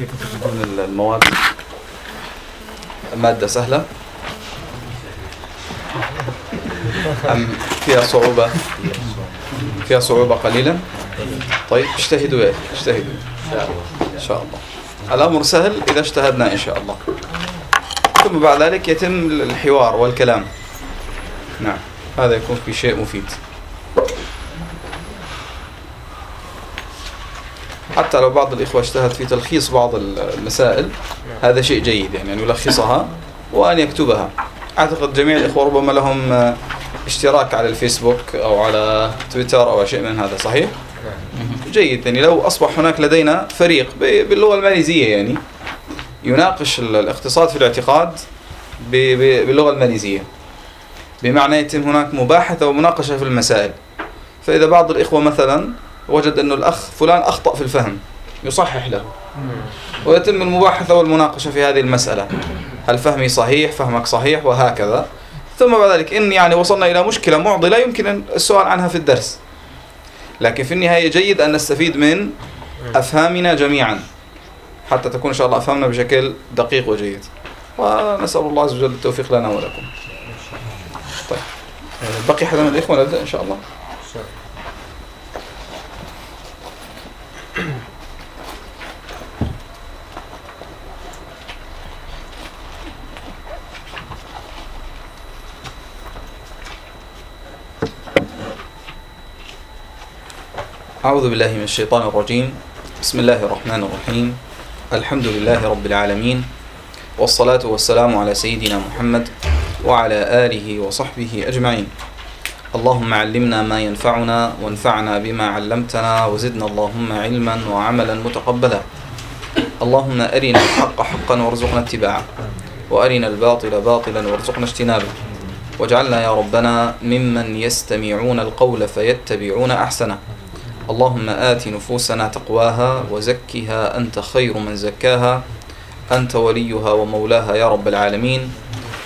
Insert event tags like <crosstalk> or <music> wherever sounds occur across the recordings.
كيف تجدون المواد؟ مادة سهلة. أم فيها صعوبة؟ فيها صعوبة قليلا؟ طيب اجتهدوا يا اجتهدوا. إن شاء الله. الأمر سهل إذا اجتهدنا إن شاء الله. ثم بعد ذلك يتم الحوار والكلام. نعم هذا يكون في شيء مفيد. حتى لو بعض الإخوة اجتهد في تلخيص بعض المسائل. هذا شيء جيد يعني أن يلخصها وأن يكتبها. أعتقد جميع الإخوة ربما لهم اشتراك على الفيسبوك أو على تويتر أو شيء من هذا صحيح؟ جيد. يعني لو أصبح هناك لدينا فريق باللغة الماليزية يعني يناقش الاقتصاد في الاعتقاد باللغة الماليزية. بمعنى يتم هناك مباحثة ومناقشة في المسائل. فإذا بعض الإخوة مثلا وجد أنه الأخ فلان أخطأ في الفهم. يصحح له. ويتم المباحثة والمناقشة في هذه المسألة. هل فهمي صحيح؟ فهمك صحيح؟ وهكذا. ثم بعد ذلك إن يعني وصلنا إلى مشكلة معضلة يمكن السؤال عنها في الدرس. لكن في النهاية جيد أن نستفيد من أفهامنا جميعا. حتى تكون إن شاء الله أفهمنا بشكل دقيق وجيد. ونسأل الله عز وجل التوفيق لنا ولكم. طيب. بقي حدا من الإخوة؟ نبدأ إن شاء الله. أعوذ بالله من الشيطان الرجيم. بسم الله الرحمن الرحيم. الحمد لله رب العالمين والصلاة والسلام على سيدنا محمد وعلى آله وصحبه أجمعين. اللهم علمنا ما ينفعنا وانفعنا بما علمتنا وزدنا اللهم علما وعملا متقبلا. اللهم أرنا الحق حقا وارزقنا اتباعه وأرنا الباطل باطلا وارزقنا اجتنابه. واجعلنا يا ربنا ممن يستمعون القول فيتبعون أحسنه. اللهم آت نفوسنا تقواها وزكها أنت خير من زكاها. أنت وليها ومولاها يا رب العالمين.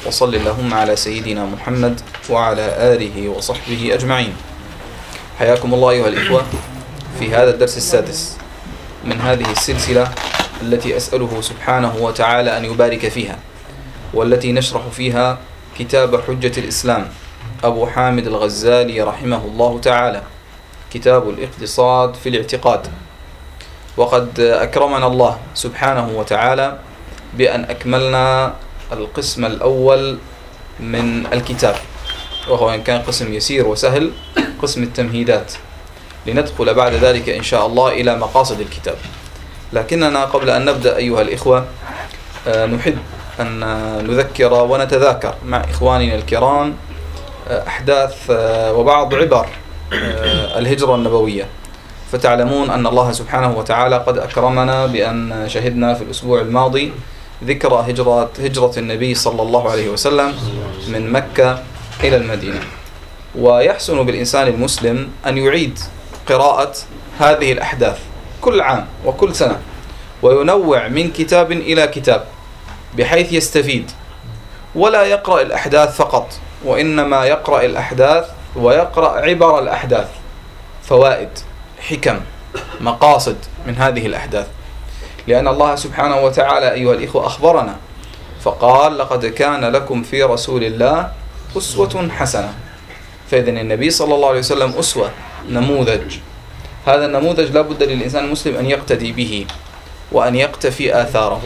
وصل اللهم على سيدنا محمد وعلى آله وصحبه أجمعين. حياكم الله أيها الإخوة في هذا الدرس السادس من هذه السلسلة التي أسأله سبحانه وتعالى أن يبارك فيها والتي نشرح فيها كتاب حجة الإسلام أبو حامد الغزالي رحمه الله تعالى. كتاب الاقتصاد في الاعتقاد. وقد أكرمنا الله سبحانه وتعالى بأن أكملنا القسم الأول من الكتاب وهو إن كان قسم يسير وسهل قسم التمهيدات. لندخل بعد ذلك إن شاء الله إلى مقاصد الكتاب. لكننا قبل أن نبدأ أيها الإخوة آه، نحب أن نذكر ونتذاكر مع إخواننا الكرام آه، أحداث آه، وبعض عبر الهجرة النبوية. فتعلمون أن الله سبحانه وتعالى قد أكرمنا بأن شهدنا في الأسبوع الماضي ذكرى هجرة, هجرة النبي صلى الله عليه وسلم من مكة إلى المدينة. ويحسن بالإنسان المسلم أن يعيد قراءة هذه الأحداث كل عام وكل سنة وينوع من كتاب إلى كتاب بحيث يستفيد. ولا يقرأ الأحداث فقط وإنما يقرأ الأحداث ويقرأ عبر الأحداث. فوائد حكم مقاصد من هذه الأحداث. لأن الله سبحانه وتعالى أيها الإخوة أخبرنا فقال لقد كان لكم في رسول الله أسوة حسنة. فإذا النبي صلى الله عليه وسلم أسوة نموذج. هذا النموذج لا بد للإنسان المسلم أن يقتدي به وأن يقتفي آثاره.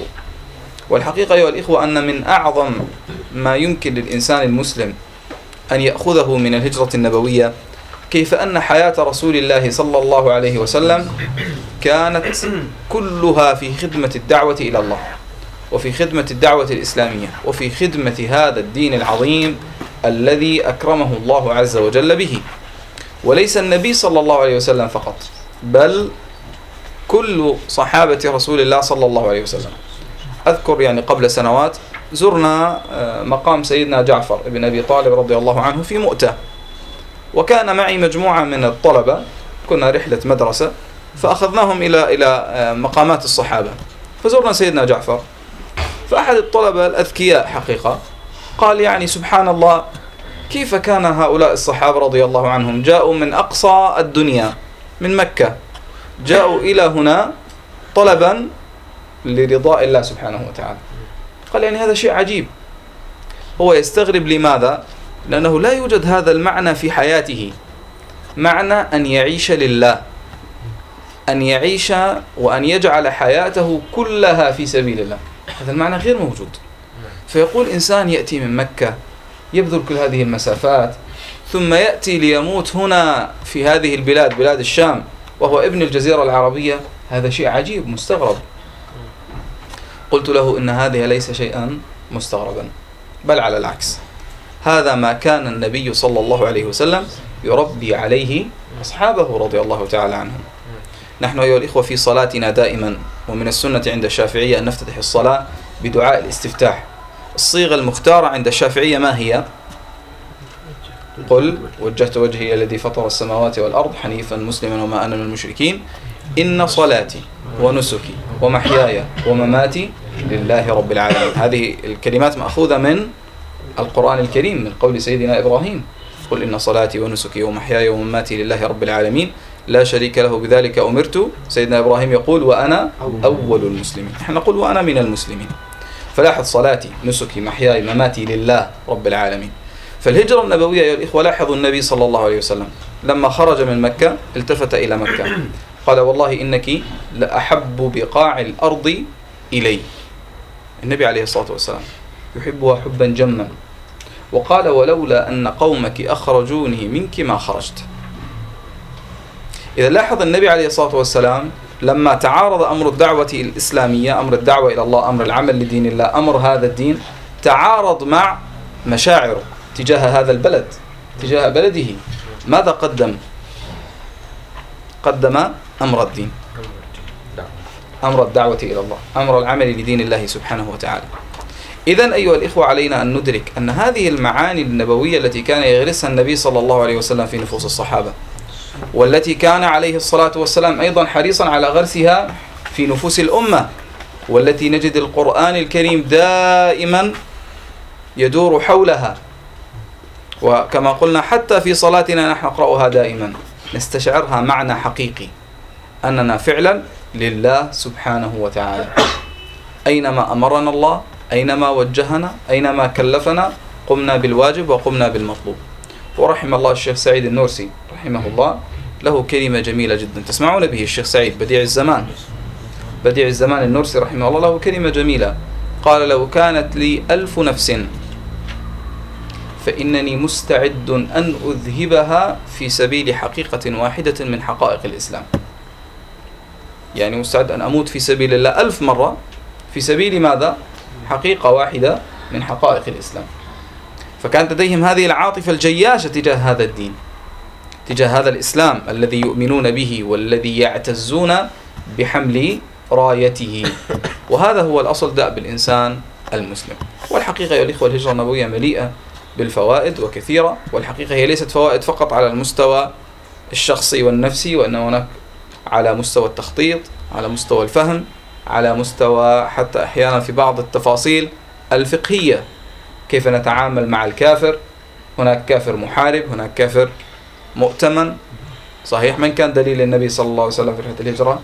والحقيقة أيها الإخوة أن من أعظم ما يمكن للإنسان المسلم أن يأخذه من الهجرة النبوية كيف أن حياة رسول الله صلى الله عليه وسلم كانت كلها في خدمة الدعوة إلى الله وفي خدمة الدعوة الإسلامية وفي خدمة هذا الدين العظيم الذي أكرمه الله عز وجل به. وليس النبي صلى الله عليه وسلم فقط بل كل صحابة رسول الله صلى الله عليه وسلم. أذكر يعني قبل سنوات زرنا آه، مقام سيدنا جعفر بن أبي طالب رضي الله عنه في مؤتة. وكان معي مجموعة من الطلبة كنا رحلة مدرسة فأخذناهم إلى إلى آه، مقامات الصحابة. فزرنا سيدنا جعفر. فأحد الطلبة الأذكياء حقيقة قال يعني سبحان الله كيف كان هؤلاء الصحابة رضي الله عنهم؟ جاءوا من أقصى الدنيا من مكة. جاءوا إلى هنا طلبا لرضاء الله سبحانه وتعالى. قال يعني هذا شيء عجيب. هو يستغرب لماذا؟ لأنه لا يوجد هذا المعنى في حياته. معنى أن يعيش لله. أن يعيش وأن يجعل حياته كلها في سبيل الله. هذا المعنى غير موجود. فيقول إنسان يأتي من مكة يبذل كل هذه المسافات ثم يأتي ليموت هنا في هذه البلاد بلاد الشام وهو ابن الجزيرة العربية. هذا شيء عجيب مستغرب. قلت له إن هذه ليس شيئا مستغربا بل على العكس. هذا ما كان النبي صلى الله عليه وسلم يربي عليه أصحابه رضي الله تعالى عنهم. نحن أيها الإخوة في صلاتنا دائما ومن السنة عند الشافعية أن نفتتح الصلاة بدعاء الاستفتاح. الصيغة المختارة عند الشافعية ما هي؟ قل وجهت وجهي الذي فطر السماوات والأرض حنيفا مسلما وما أنا من المشركين. إن صلاتي ونسكي ومحياي ومماتي لله رب العالمين. هذه الكلمات مأخوذة من القرآن الكريم من قول سيدنا إبراهيم قل إن صلاتي ونسكي ومحياي ومماتي لله رب العالمين. لا شريك له بذلك أمرت. سيدنا إبراهيم يقول وأنا أول المسلمين. نحن نقول وأنا من المسلمين. فلاحظ صلاتي نسكي محياي مماتي لله رب العالمين. فالهجرة النبوية يا الإخوة لاحظوا النبي صلى الله عليه وسلم لما خرج من مكة التفت إلى مكة. قال والله إنك لأحب بقاع الأرض إلي. النبي عليه الصلاة والسلام يحبها حبا جما. وقال ولولا أن قومك أخرجوني منك ما خرجت. إذا لاحظ النبي عليه الصلاة والسلام لما تعارض أمر الدعوة الإسلامية أمر الدعوة إلى الله أمر العمل لدين الله أمر هذا الدين تعارض مع مشاعره تجاه هذا البلد تجاه بلده. ماذا قدم؟ قدم أمر الدين. أمر الدعوة إلى الله. أمر العمل لدين الله سبحانه وتعالى. إذا أيها الإخوة علينا أن ندرك أن هذه المعاني النبوية التي كان يغرسها النبي صلى الله عليه وسلم في نفوس الصحابة والتي كان عليه الصلاة والسلام أيضا حريصا على غرسها في نفوس الأمة والتي نجد القرآن الكريم دائما يدور حولها. وكما قلنا حتى في صلاتنا نحن نقرأها دائما. نستشعرها معنى حقيقي. أننا فعلا لله سبحانه وتعالى. أينما أمرنا الله أينما وجهنا أينما كلفنا قمنا بالواجب وقمنا بالمطلوب. ورحم الله الشيخ سعيد النورسي رحمه الله. له كلمة جميلة جدا. تسمعون به الشيخ سعيد؟ بديع الزمان. بديع الزمان النورسي رحمه الله له كلمة جميلة. قال لو كانت لي ألف نفس فإنني مستعد أن أذهبها في سبيل حقيقة واحدة من حقائق الإسلام. يعني مستعد أن أموت في سبيل الله ألف مرة. في سبيل ماذا؟ حقيقة واحدة من حقائق الإسلام. فكانت لديهم هذه العاطفة الجياشة تجاه هذا الدين تجاه هذا الإسلام الذي يؤمنون به والذي يعتزون بحمل رايته. وهذا هو الأصل دأب الإنسان المسلم. والحقيقة يا الإخوة الهجرة النبوية مليئة بالفوائد وكثيرة والحقيقة هي ليست فوائد فقط على المستوى الشخصي والنفسي وإن هناك على مستوى التخطيط على مستوى الفهم على مستوى حتى أحيانا في بعض التفاصيل الفقهية. كيف نتعامل مع الكافر؟ هناك كافر محارب هناك كافر مؤتمن. صحيح من كان دليل النبي صلى الله عليه وسلم في رحلة الهجرة؟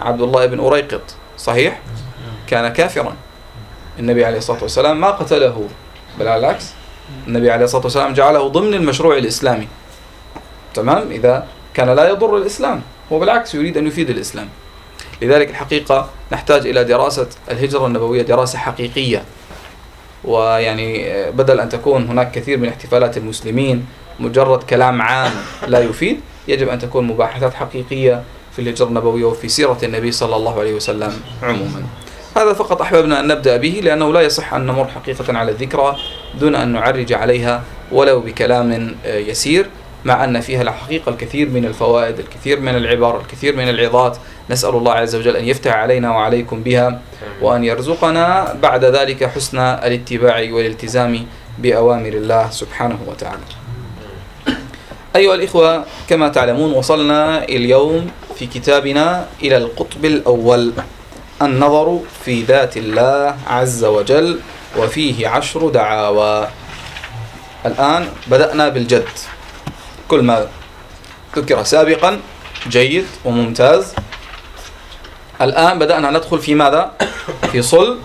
عبد الله بن أريقط. صحيح؟ كان كافرا. النبي عليه الصلاة والسلام ما قتله بل على العكس. النبي عليه الصلاة والسلام جعله ضمن المشروع الإسلامي. تمام؟ إذا كان لا يضر الإسلام. هو بالعكس يريد أن يفيد الإسلام. لذلك الحقيقة نحتاج إلى دراسة الهجرة النبوية دراسة حقيقية. ويعني بدل أن تكون هناك كثير من احتفالات المسلمين مجرد كلام عام لا يفيد يجب أن تكون مباحثات حقيقية في الهجرة النبوية وفي سيرة النبي صلى الله عليه وسلم عموما. هذا فقط أحببنا أن نبدأ به لأنه لا يصح أن نمر حقيقة على الذكرى دون أن نعرج عليها ولو بكلام يسير. مع أن فيها الحقيقة الكثير من الفوائد الكثير من العبر الكثير من العظات. نسأل الله عز وجل أن يفتح علينا وعليكم بها وأن يرزقنا بعد ذلك حسن الاتباع والالتزام بأوامر الله سبحانه وتعالى. أيها الإخوة كما تعلمون وصلنا اليوم في كتابنا إلى القطب الأول النظر في ذات الله عز وجل وفيه عشر دعاوى. الآن بدأنا بالجد. كل ما ذكر سابقا جيد وممتاز الآن بدأنا ندخل في ماذا؟ في صلب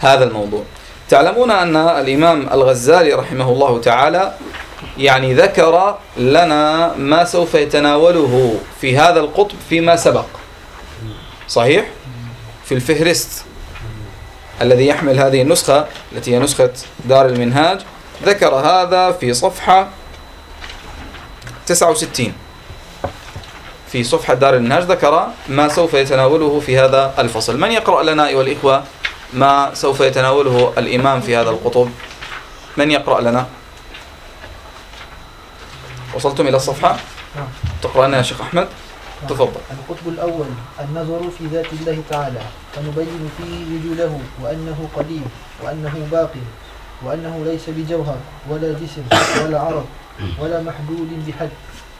هذا الموضوع تعلمون أن الإمام الغزالي رحمه الله تعالى يعني ذكر لنا ما سوف يتناوله في هذا القطب فيما سبق صحيح؟ في الفهرست الذي يحمل هذه النسخة التي هي نسخة دار المنهاج ذكر هذا في صفحة 69 في صفحة دار المنهاج ذكر ما سوف يتناوله في هذا الفصل. من يقرأ لنا أيها الإخوة ما سوف يتناوله الإمام في هذا القطب؟ من يقرأ لنا؟ وصلتم إلى الصفحة؟ نعم. تقرأ لنا يا شيخ أحمد؟ نعم. تفضل. القطب الأول النظر في ذات الله تعالى فنبين فيه وجوده وأنه قديم وأنه باقي وأنه ليس بجوهر ولا جسم ولا عرض. ولا محدود بحد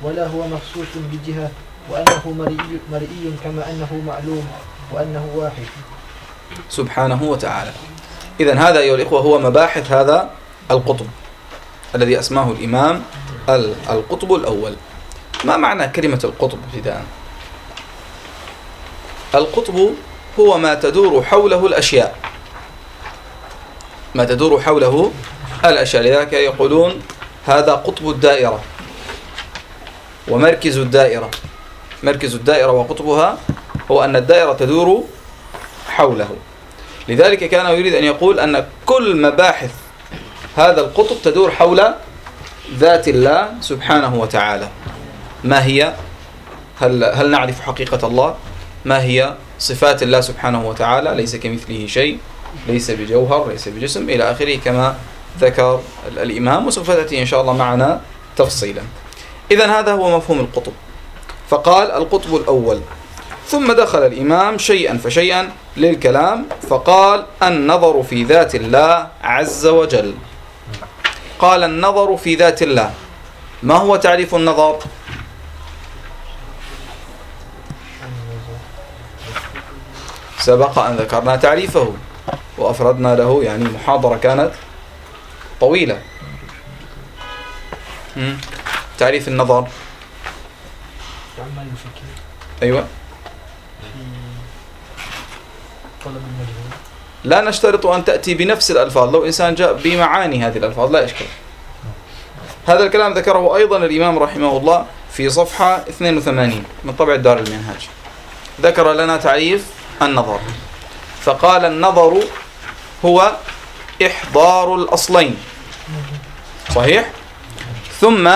ولا هو مخصوص بجهة وأنه مرئي, مرئي كما أنه معلوم وأنه واحد. سبحانه وتعالى. إذا هذا أيها الإخوة هو مباحث هذا القطب الذي أسماه الإمام القطب الأول. ما معنى كلمة القطب ابتداء القطب هو ما تدور حوله الأشياء. ما تدور حوله الأشياء. لذلك يقولون هذا قطب الدائرة ومركز الدائرة. مركز الدائرة وقطبها هو أن الدائرة تدور حوله. لذلك كان يريد أن يقول أن كل مباحث هذا القطب تدور حول ذات الله سبحانه وتعالى. ما هي؟ هل, هل نعرف حقيقة الله؟ ما هي صفات الله سبحانه وتعالى؟ ليس كمثله شيء ليس بجوهر ليس بجسم إلى آخره كما ذكر الإمام وسوف تأتي إن شاء الله معنا تفصيلا. إذا هذا هو مفهوم القطب. فقال القطب الأول. ثم دخل الإمام شيئا فشيئا للكلام فقال النظر في ذات الله عز وجل. قال النظر في ذات الله. ما هو تعريف النظر؟ سبق أن ذكرنا تعريفه وأفردنا له يعني محاضرة كانت طويلة. تعريف النظر. أيوة. لا نشترط أن تأتي بنفس الألفاظ. لو إنسان جاء بمعاني هذه الألفاظ لا إشكال. هذا الكلام ذكره أيضا الإمام رحمه الله في صفحة 82 من طبع الدار المنهاج. ذكر لنا تعريف النظر. فقال النظر هو إحضار الأصلين. صحيح؟ ثم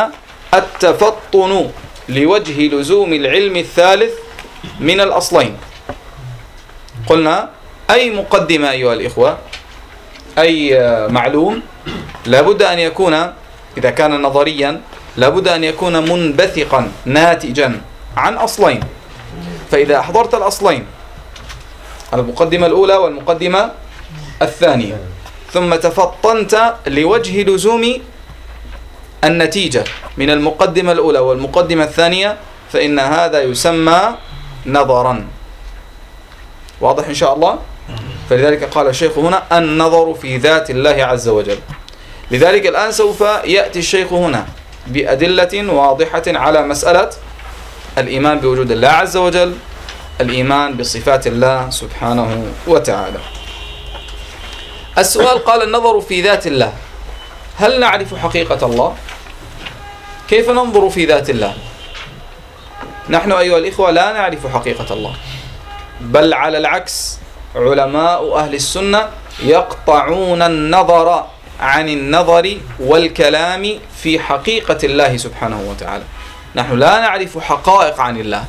التفطن لوجه لزوم العلم الثالث من الأصلين. قلنا أي مقدمة أيها الإخوة؟ أي معلوم؟ لابد أن يكون إذا كان نظريا لابد أن يكون منبثقا ناتجا عن أصلين. فإذا أحضرت الأصلين المقدمة الأولى والمقدمة الثانية ثم تفطنت لوجه لزوم النتيجة من المقدمة الأولى والمقدمة الثانية فإن هذا يسمى نظرا. واضح إن شاء الله؟ فلذلك قال الشيخ هنا النظر في ذات الله عز وجل. لذلك الآن سوف يأتي الشيخ هنا بأدلة واضحة على مسألة الإيمان بوجود الله عز وجل الإيمان بصفات الله سبحانه وتعالى. السؤال قال النظر في ذات الله هل نعرف حقيقة الله؟ كيف ننظر في ذات الله؟ نحن أيها الإخوة لا نعرف حقيقة الله. بل على العكس علماء أهل السنة يقطعون النظر عن النظر والكلام في حقيقة الله سبحانه وتعالى. نحن لا نعرف حقائق عن الله.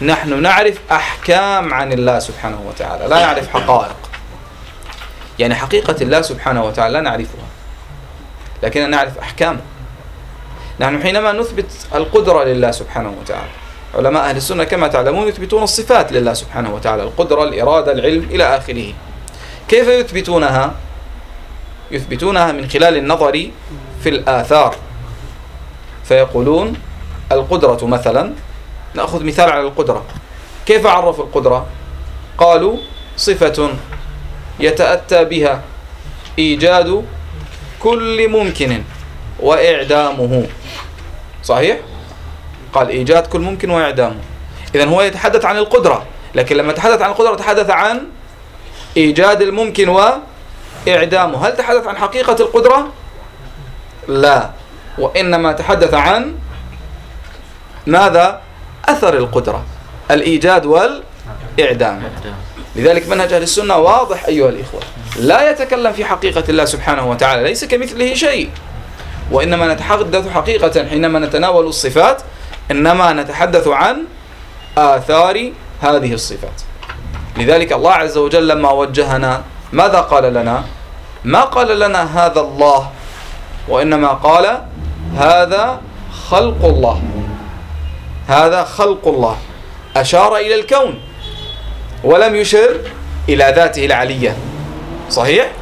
نحن نعرف أحكام عن الله سبحانه وتعالى. لا نعرف حقائق. يعني حقيقة الله سبحانه وتعالى لا نعرفها. لكننا نعرف أحكامه نحن حينما نثبت القدرة لله سبحانه وتعالى. علماء أهل السنة كما تعلمون يثبتون الصفات لله سبحانه وتعالى القدرة الإرادة العلم إلى آخره. كيف يثبتونها؟ يثبتونها من خلال النظر في الآثار. فيقولون القدرة مثلا نأخذ مثال على القدرة. كيف عرفوا القدرة؟ قالوا صفة يتأتى بها إيجاد كل ممكن. وإعدامه صحيح؟ قال إيجاد كل ممكن وإعدامه إذا هو يتحدث عن القدرة لكن لما تحدث عن القدرة تحدث عن إيجاد الممكن وإعدامه هل تحدث عن حقيقة القدرة؟ لا وإنما تحدث عن ماذا؟ أثر القدرة الإيجاد والإعدام لذلك منهج أهل السنة واضح أيها الإخوة لا يتكلم في حقيقة الله سبحانه وتعالى ليس كمثله شيء وإنما نتحدث حقيقة حينما نتناول الصفات إنما نتحدث عن آثار هذه الصفات. لذلك الله عز وجل لما وجهنا ماذا قال لنا؟ ما قال لنا هذا الله وإنما قال هذا خلق الله. هذا خلق الله. أشار إلى الكون ولم يشر إلى ذاته العلية. صحيح؟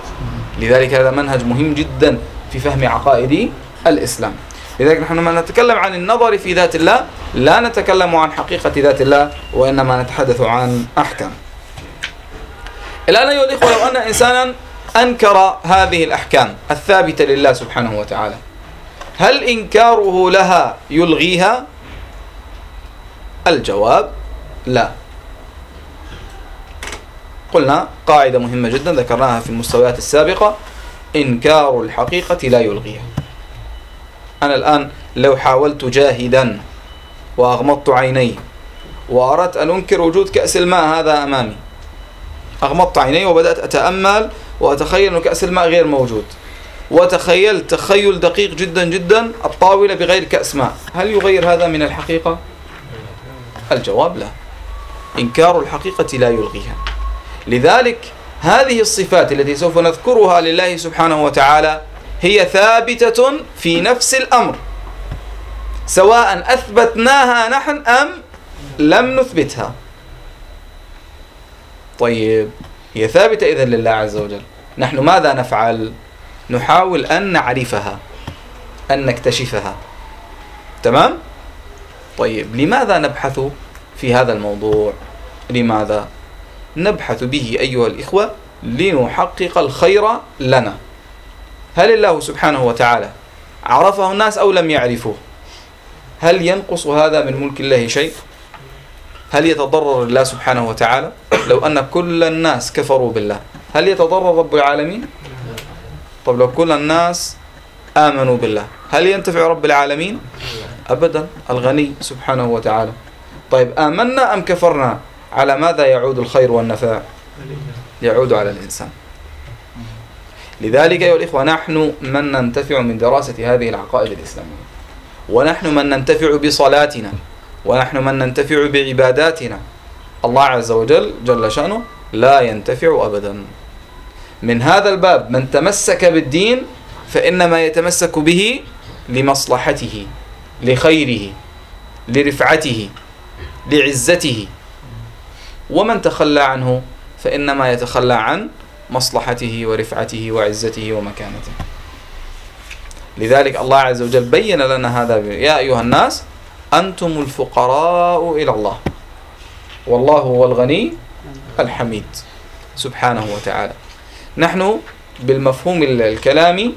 لذلك هذا منهج مهم جدا. في فهم عقائد الإسلام. لذلك نحن لما نتكلم عن النظر في ذات الله لا نتكلم عن حقيقة ذات الله وإنما نتحدث عن أحكام. الآن أيها الإخوة لو أن إنسانا أنكر هذه الأحكام الثابتة لله سبحانه وتعالى هل إنكاره لها يلغيها؟ الجواب لا. قلنا قاعدة مهمة جدا ذكرناها في المستويات السابقة. إنكار الحقيقة لا يلغيها. أنا الآن لو حاولت جاهدا وأغمضت عيني وأردت أن أنكر وجود كأس الماء هذا أمامي. أغمضت عيني وبدأت أتأمل وأتخيل أن كأس الماء غير موجود. وتخيلت تخيل دقيق جدا جدا الطاولة بغير كأس ماء. هل يغير هذا من الحقيقة؟ الجواب لا. إنكار الحقيقة لا يلغيها. لذلك هذه الصفات التي سوف نذكرها لله سبحانه وتعالى هي ثابتة في نفس الأمر. سواء أثبتناها نحن أم لم نثبتها. طيب هي ثابتة إذن لله عز وجل. نحن ماذا نفعل؟ نحاول أن نعرفها أن نكتشفها. تمام؟ طيب لماذا نبحث في هذا الموضوع؟ لماذا؟ نبحث به أيها الإخوة لنحقق الخير لنا. هل الله سبحانه وتعالى عرفه الناس أو لم يعرفوه؟ هل ينقص هذا من ملك الله شيء؟ هل يتضرر الله سبحانه وتعالى؟ لو أن كل الناس كفروا بالله هل يتضرر رب العالمين؟ طب لو كل الناس آمنوا بالله هل ينتفع رب العالمين؟ أبدا الغني سبحانه وتعالى. طيب آمنا أم كفرنا؟ على ماذا يعود الخير والنفع يعود على الإنسان. لذلك أيها الإخوة نحن من ننتفع من دراسة هذه العقائد الإسلامية ونحن من ننتفع بصلاتنا ونحن من ننتفع بعباداتنا. الله عز وجل جل شأنه لا ينتفع أبدا. من هذا الباب من تمسك بالدين فإنما يتمسك به لمصلحته لخيره لرفعته لعزته. ومن تخلى عنه فإنما يتخلى عن مصلحته ورفعته وعزته ومكانته. لذلك الله عز وجل بين لنا هذا يا أيها الناس أنتم الفقراء إلى الله. والله هو الغني الحميد. سبحانه وتعالى. نحن بالمفهوم الكلامي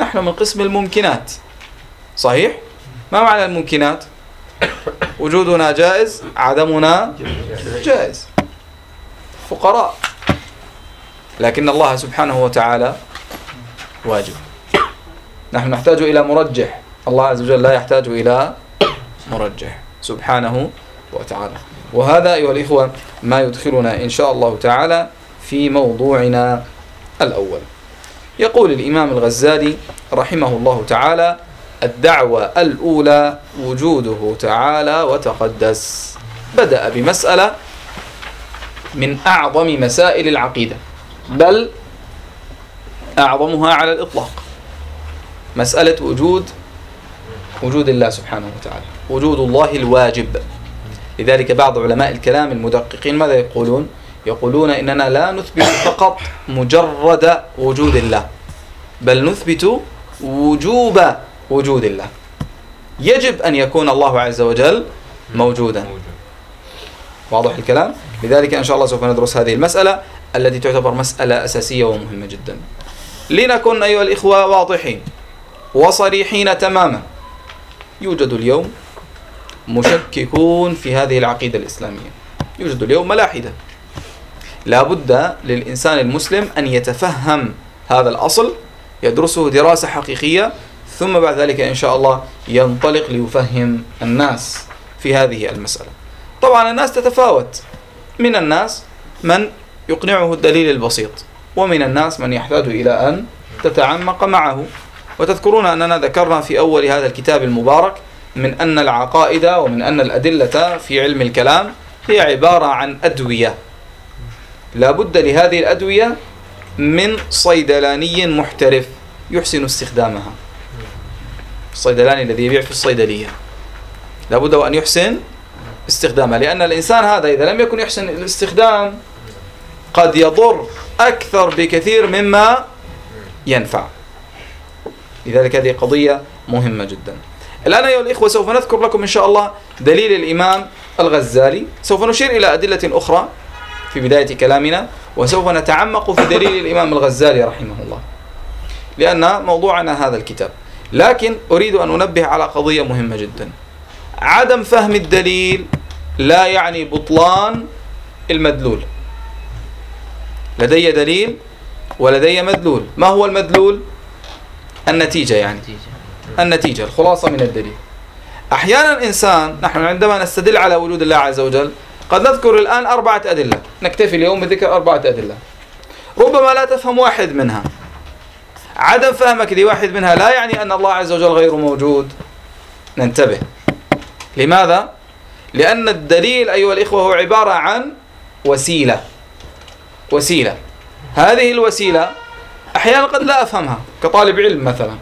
نحن من قسم الممكنات. صحيح؟ ما معنى الممكنات؟ وجودنا جائز عدمنا جائز. فقراء. لكن الله سبحانه وتعالى واجب. نحن نحتاج إلى مرجح. الله عز وجل لا يحتاج إلى مرجح. سبحانه وتعالى. وهذا أيها الإخوة ما يدخلنا إن شاء الله تعالى في موضوعنا الأول. يقول الإمام الغزالي رحمه الله تعالى الدعوة الأولى وجوده تعالى وتقدس. بدأ بمسألة من أعظم مسائل العقيدة بل أعظمها على الإطلاق. مسألة وجود وجود الله سبحانه وتعالى وجود الله الواجب. لذلك بعض علماء الكلام المدققين ماذا يقولون؟ يقولون إننا لا نثبت فقط مجرد وجود الله بل نثبت وجوب وجود الله. يجب أن يكون الله عز وجل موجودا. واضح الكلام؟ لذلك إن شاء الله سوف ندرس هذه المسألة التي تعتبر مسألة أساسية ومهمة جدا. لنكن أيها الإخوة واضحين وصريحين تماما. يوجد اليوم مشككون في هذه العقيدة الإسلامية. يوجد اليوم ملاحدة. لا بد للإنسان المسلم أن يتفهم هذا الأصل يدرسه دراسة حقيقية ثم بعد ذلك إن شاء الله ينطلق ليفهم الناس في هذه المسألة. طبعا الناس تتفاوت. من الناس من يقنعه الدليل البسيط ومن الناس من يحتاج إلى أن تتعمق معه. وتذكرون أننا ذكرنا في أول هذا الكتاب المبارك من أن العقائد ومن أن الأدلة في علم الكلام هي عبارة عن أدوية. لا بد لهذه الأدوية من صيدلاني محترف يحسن استخدامها. الصيدلاني الذي يبيع في الصيدلية. لا بد وأن يحسن استخدامها لأن الإنسان هذا إذا لم يكن يحسن الاستخدام قد يضر أكثر بكثير مما ينفع. لذلك هذه قضية مهمة جدا. الآن أيها الإخوة سوف نذكر لكم إن شاء الله دليل الإمام الغزالي. سوف نشير إلى أدلة أخرى في بداية كلامنا وسوف نتعمق في دليل الإمام الغزالي رحمه الله. لأن موضوعنا هذا الكتاب. لكن أريد أن أنبه على قضية مهمة جدا. عدم فهم الدليل لا يعني بطلان المدلول. لدي دليل ولدي مدلول. ما هو المدلول؟ النتيجة يعني. النتيجة الخلاصة من الدليل. أحيانا إنسان نحن عندما نستدل على وجود الله عز وجل قد نذكر الآن أربعة أدلة. نكتفي اليوم بذكر أربعة أدلة. ربما لا تفهم واحد منها. عدم فهمك لواحد منها لا يعني أن الله عز وجل غير موجود. ننتبه. لماذا؟ لأن الدليل أيها الإخوة هو عبارة عن وسيلة. وسيلة. هذه الوسيلة أحيانا قد لا أفهمها كطالب علم مثلا.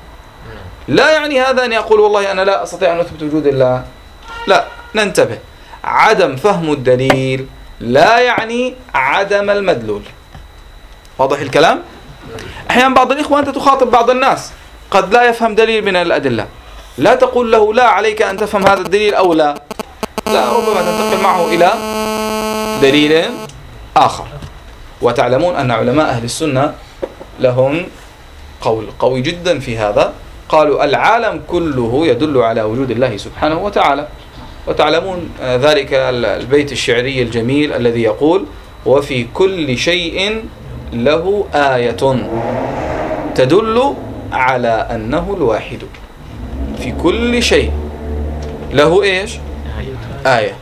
لا يعني هذا أن يقول والله أنا لا أستطيع أن أثبت وجود الله. لا ننتبه. عدم فهم الدليل لا يعني عدم المدلول. واضح الكلام؟ أحيانا بعض الإخوة أنت تخاطب بعض الناس قد لا يفهم دليل من الأدلة. لا تقول له لا عليك أن تفهم هذا الدليل أو لا. لا ربما تنتقل معه إلى دليل آخر. وتعلمون أن علماء أهل السنة لهم قول قوي جدا في هذا. قالوا العالم كله يدل على وجود الله سبحانه وتعالى. وتعلمون ذلك البيت الشعري الجميل الذي يقول وفي كل شيء له آية تدل على أنه الواحد في كل شيء. له إيش؟ آية.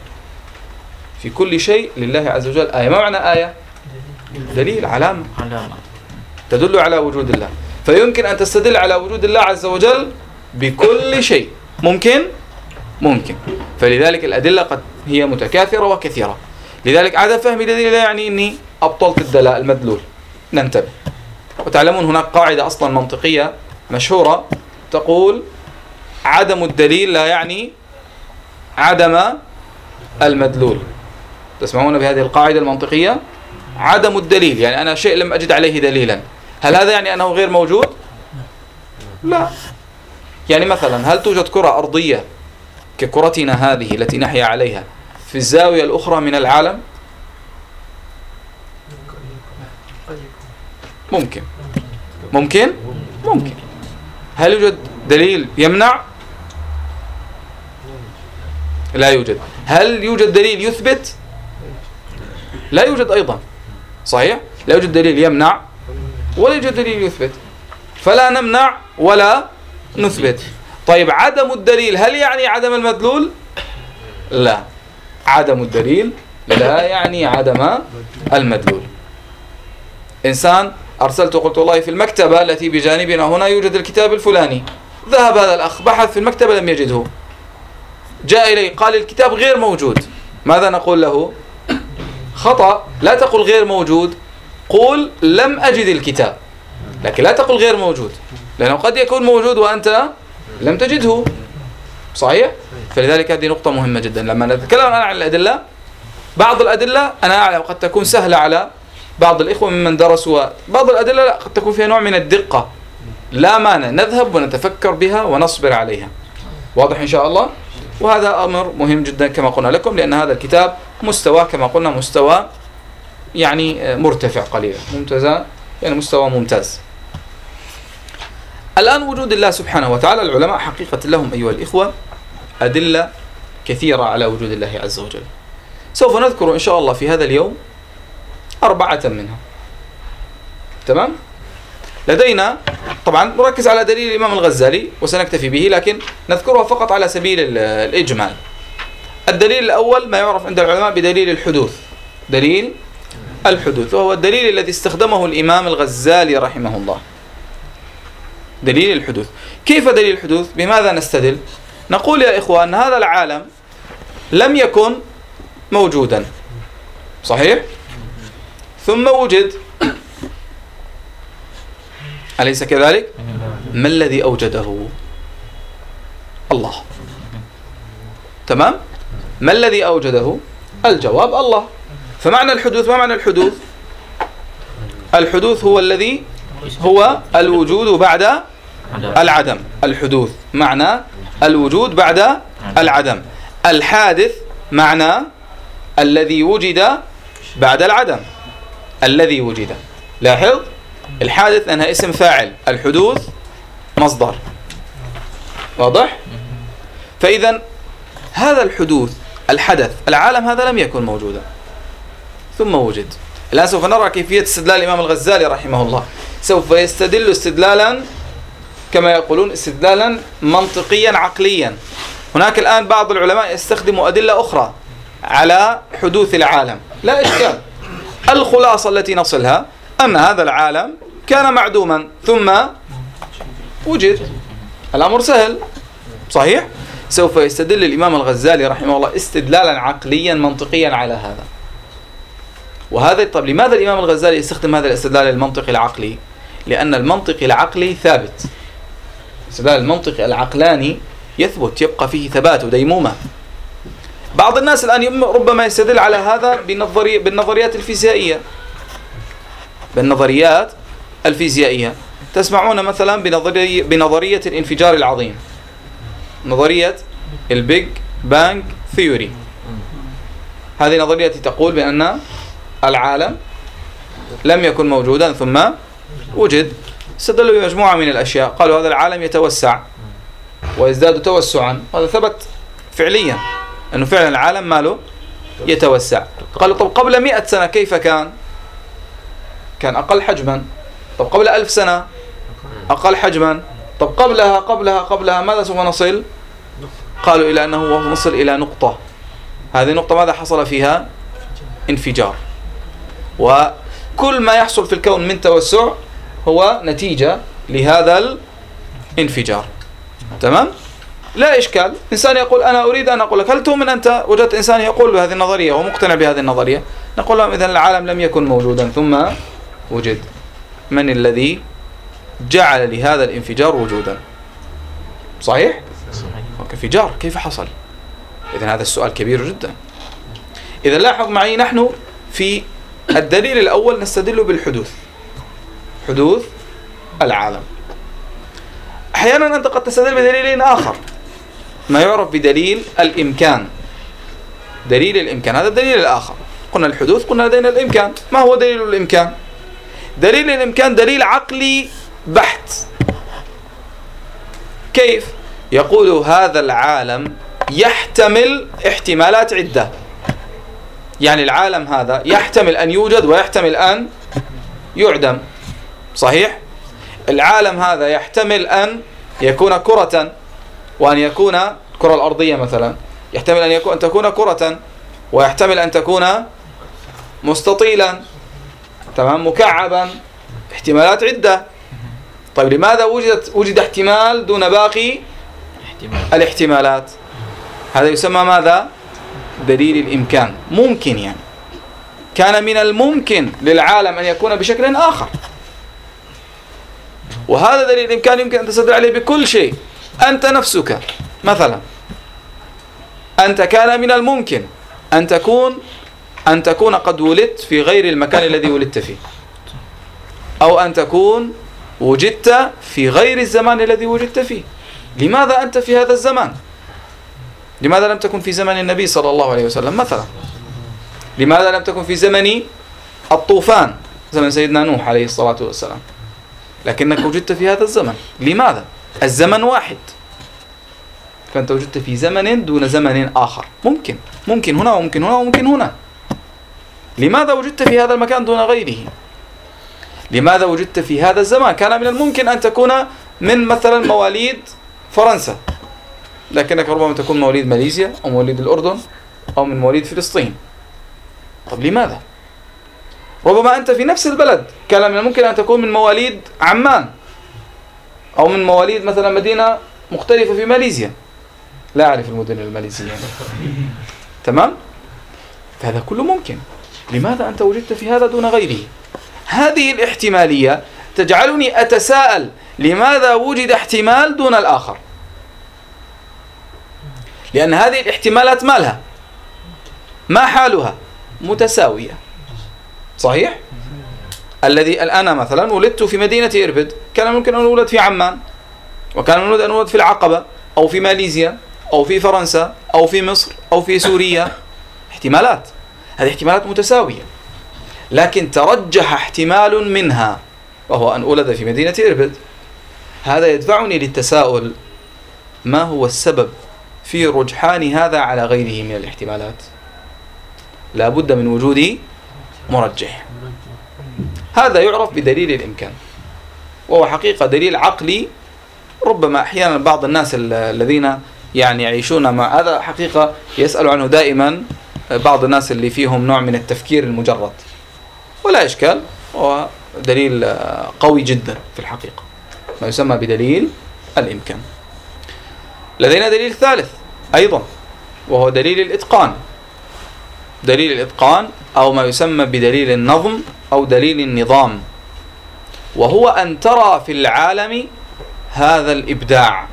في كل شيء لله عز وجل. آية. ما معنى آية؟ دليل علامة. تدل على وجود الله. فيمكن أن تستدل على وجود الله عز وجل بكل شيء. ممكن؟ ممكن. فلذلك الأدلة قد هي متكاثرة وكثيرة. لذلك عدم فهم دليل لا يعني أني أبطلت الدلاء المدلول. ننتبه. وتعلمون هناك قاعدة أصلا منطقية مشهورة تقول عدم الدليل لا يعني عدم المدلول. تسمعون بهذه القاعدة المنطقية؟ عدم الدليل يعني أنا شيء لم أجد عليه دليلا. هل هذا يعني أنه غير موجود؟ لا. يعني مثلا هل توجد كرة أرضية ككرتنا هذه التي نحيا عليها في الزاوية الأخرى من العالم؟ ممكن. ممكن؟ ممكن. هل يوجد دليل يمنع؟ لا يوجد. هل يوجد دليل يثبت؟ لا يوجد أيضا. صحيح؟ لا يوجد دليل يمنع ولا يوجد دليل يثبت. فلا نمنع ولا نثبت. طيب عدم الدليل هل يعني عدم المدلول؟ لا. عدم الدليل لا يعني عدم المدلول. إنسان أرسلت وقلت والله في المكتبة التي بجانبنا هنا يوجد الكتاب الفلاني. ذهب هذا الأخ بحث في المكتبة لم يجده. جاء إلي قال الكتاب غير موجود. ماذا نقول له؟ خطأ لا تقل غير موجود. قول لم أجد الكتاب. لكن لا تقل غير موجود. لأنه قد يكون موجود وأنت لم تجده. صحيح؟ فلذلك هذه نقطة مهمة جدا. لما نتكلم الآن عن الأدلة بعض الأدلة أنا أعلم قد تكون سهلة على بعض الإخوة ممن درسوا بعض الأدلة لا قد تكون فيها نوع من الدقة. لا مانع نذهب ونتفكر بها ونصبر عليها. واضح إن شاء الله؟ وهذا أمر مهم جدا كما قلنا لكم لأن هذا الكتاب مستوى كما قلنا مستوى يعني مرتفع قليلا. ممتازة يعني مستوى ممتاز. الآن وجود الله سبحانه وتعالى العلماء حقيقة لهم أيها الإخوة أدلة كثيرة على وجود الله عز وجل. سوف نذكر إن شاء الله في هذا اليوم أربعة منها. تمام؟ لدينا طبعا نركز على دليل الإمام الغزالي وسنكتفي به لكن نذكرها فقط على سبيل ال- الإجمال. الدليل الأول ما يعرف عند العلماء بدليل الحدوث. دليل الحدوث وهو الدليل الذي استخدمه الإمام الغزالي رحمه الله. دليل الحدوث. كيف دليل الحدوث؟ بماذا نستدل؟ نقول يا إخوان هذا العالم لم يكن موجودا. صحيح؟ ثم وجد. أليس كذلك؟ ما الذي أوجده؟ الله. تمام؟ ما الذي أوجده؟ الجواب الله. فمعنى الحدوث ما معنى الحدوث؟ الحدوث هو الذي هو الوجود بعد العدم. الحدوث معنى الوجود بعد العدم. الحادث معنى الذي وجد بعد العدم. الذي وجد. لاحظ؟ الحادث أنها اسم فاعل الحدوث مصدر. واضح؟ فإذا هذا الحدوث الحدث العالم هذا لم يكن موجودا. ثم وجد. الآن سوف نرى كيفية استدلال الإمام الغزالي رحمه الله. سوف يستدل استدلالا كما يقولون استدلالا منطقيا عقليا. هناك الآن بعض العلماء يستخدموا أدلة أخرى على حدوث العالم. لا إشكال. الخلاصة التي نصلها أن هذا العالم كان معدوما ثم وجد. الأمر سهل. صحيح؟ سوف يستدل الإمام الغزالي رحمه الله استدلالا عقليا منطقيا على هذا. وهذا طب لماذا الإمام الغزالي يستخدم هذا الاستدلال المنطقي العقلي؟ لأن المنطق العقلي ثابت. الاستدلال المنطقي العقلاني يثبت يبقى فيه ثبات وديمومة. بعض الناس الآن ربما يستدل على هذا بالنظري بالنظريات الفيزيائية. بالنظريات الفيزيائية. تسمعون مثلا بنظرية, بنظرية الانفجار العظيم. نظرية ال Big Bang Theory هذه نظرية تقول بأن العالم لم يكن موجودا ثم وجد. استدلوا بمجموعة من الأشياء. قالوا هذا العالم يتوسع. ويزداد توسعا. هذا ثبت فعليا. أنه فعلا العالم ماله يتوسع. قالوا طب قبل مئة سنة كيف كان؟ كان أقل حجما. طب قبل ألف سنة؟ أقل حجما. طب قبلها قبلها قبلها ماذا سوف نصل؟ قالوا إلى أنه نصل إلى نقطة. هذه النقطة ماذا حصل فيها؟ انفجار. وكل ما يحصل في الكون من توسع هو نتيجة لهذا الانفجار. تمام؟ لا إشكال. إنسان يقول أنا أريد أن أقول لك هل تؤمن أنت؟ وجدت إنسان يقول بهذه النظرية ومقتنع بهذه النظرية. نقول لهم إذا العالم لم يكن موجودا ثم وجد. من الذي جعل لهذا الانفجار وجودا؟ صحيح؟ انفجار. كيف حصل؟ إذا هذا السؤال كبير جدا. إذا لاحظ معي نحن في الدليل الأول نستدل بالحدوث. حدوث العالم. أحيانا أنت قد تستدل بدليل آخر. ما يعرف بدليل الإمكان. دليل الإمكان. هذا الدليل الآخر. قلنا الحدوث قلنا لدينا الإمكان. ما هو دليل الإمكان؟ دليل الإمكان دليل عقلي بحت. كيف؟ يقول هذا العالم يحتمل احتمالات عدة. يعني العالم هذا يحتمل أن يوجد ويحتمل أن يعدم. صحيح؟ العالم هذا يحتمل أن يكون كرة وأن يكون الكرة الأرضية مثلا. يحتمل أن يكون أن تكون كرة ويحتمل أن تكون مستطيلا. تمام؟ مكعبا. احتمالات عدة. طيب لماذا وجدت وجد احتمال دون باقي احتمال الاحتمالات؟ هذا يسمى ماذا؟ دليل الإمكان. ممكن يعني. كان من الممكن للعالم أن يكون بشكل آخر. وهذا دليل الإمكان يمكن أن تستدل عليه بكل شيء. أنت نفسك. مثلا أنت كان من الممكن أن تكون أن تكون قد ولدت في غير المكان الذي ولدت فيه. أو أن تكون وجدت في غير الزمان الذي وجدت فيه. لماذا أنت في هذا الزمان؟ لماذا لم تكن في زمن النبي صلى الله عليه وسلم؟ مثلا لماذا لم تكن في زمن الطوفان؟ زمن سيدنا نوح عليه الصلاة والسلام. لكنك وجدت في هذا الزمن. لماذا؟ الزمن واحد. فأنت وجدت في زمن دون زمن آخر. ممكن. ممكن هنا وممكن هنا وممكن هنا. لماذا وجدت في هذا المكان دون غيره؟ لماذا وجدت في هذا الزمان؟ كان من الممكن أن تكون من مثلا مواليد فرنسا. لكنك ربما تكون مواليد ماليزيا أو مواليد الأردن أو من مواليد فلسطين. طب لماذا؟ ربما أنت في نفس البلد. كان من الممكن أن تكون من مواليد عمان. أو من مواليد مثلا مدينة مختلفة في ماليزيا. لا أعرف المدن الماليزية. <laughs> تمام؟ فهذا كله ممكن. لماذا أنت وجدت في هذا دون غيره؟ هذه الاحتمالية تجعلني أتساءل لماذا وجد احتمال دون الآخر. لأن هذه الاحتمالات ما لها ما حالها؟ متساوية. صحيح؟ الذي الآن مثلا ولدت في مدينة إربد كان ممكن أن أولد في عمان وكان ممكن أن أولد في العقبة أو في ماليزيا أو في فرنسا أو في مصر أو في سوريا. احتمالات. هذه احتمالات متساوية. لكن ترجح احتمال منها وهو أن أولد في مدينة إربد. هذا يدفعني للتساؤل ما هو السبب في رجحان هذا على غيره من الاحتمالات؟ لا بد من وجود مرجح. هذا يعرف بدليل الإمكان. وهو حقيقة دليل عقلي. ربما أحيانا بعض الناس الذين يعني يعيشون مع هذا حقيقة يسأل عنه دائما. بعض الناس اللي فيهم نوع من التفكير المجرد. ولا إشكال. هو دليل قوي جدا في الحقيقة. ما يسمى بدليل الإمكان. لدينا دليل ثالث أيضا وهو دليل الإتقان. دليل الإتقان أو ما يسمى بدليل النظم أو دليل النظام. وهو أن ترى في العالم هذا الإبداع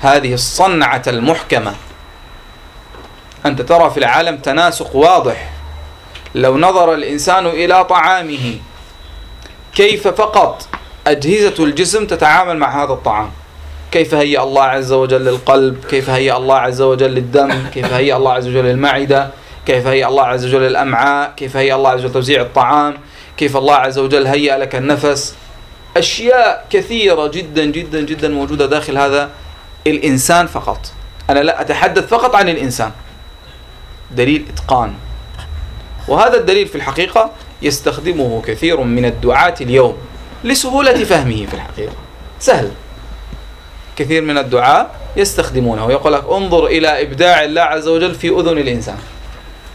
هذه الصنعة المحكمة. أنت ترى في العالم تناسق واضح. لو نظر الإنسان إلى طعامه كيف فقط أجهزة الجسم تتعامل مع هذا الطعام؟ كيف هيأ الله عز وجل للقلب؟ كيف هيأ الله عز وجل للدم؟ كيف هيأ الله عز وجل للمعدة؟ كيف هيأ الله عز وجل للأمعاء؟ كيف هيأ الله عز وجل توزيع الطعام؟ كيف الله عز وجل هيأ لك النفس. أشياء كثيرة جدا جدا جدا موجودة داخل هذا الإنسان فقط. أنا لا أتحدث فقط عن الإنسان. دليل إتقان. وهذا الدليل في الحقيقة يستخدمه كثير من الدعاة اليوم لسهولة فهمه في الحقيقة. سهل. كثير من الدعاة يستخدمونه ويقول لك انظر إلى إبداع الله عز وجل في أذن الإنسان.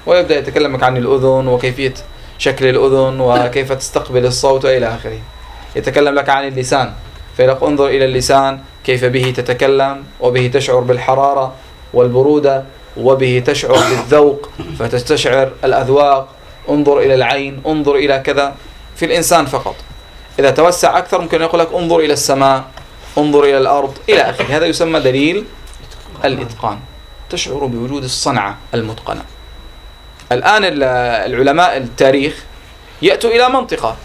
ويبدأ يتكلمك عن الأذن وكيفية شكل الأذن وكيف تستقبل الصوت وإلى آخره. يتكلم لك عن اللسان. فيقول انظر إلى اللسان كيف به تتكلم وبه تشعر بالحرارة والبرودة وبه تشعر بالذوق فتستشعر الأذواق. انظر إلى العين انظر إلى كذا. في الإنسان فقط. إذا توسع أكثر ممكن يقول لك انظر إلى السماء انظر إلى الأرض إلى آخره. هذا يسمى دليل الإتقان. تشعر بوجود الصنعة المتقنة. الآن العلماء التاريخ يأتوا إلى منطقة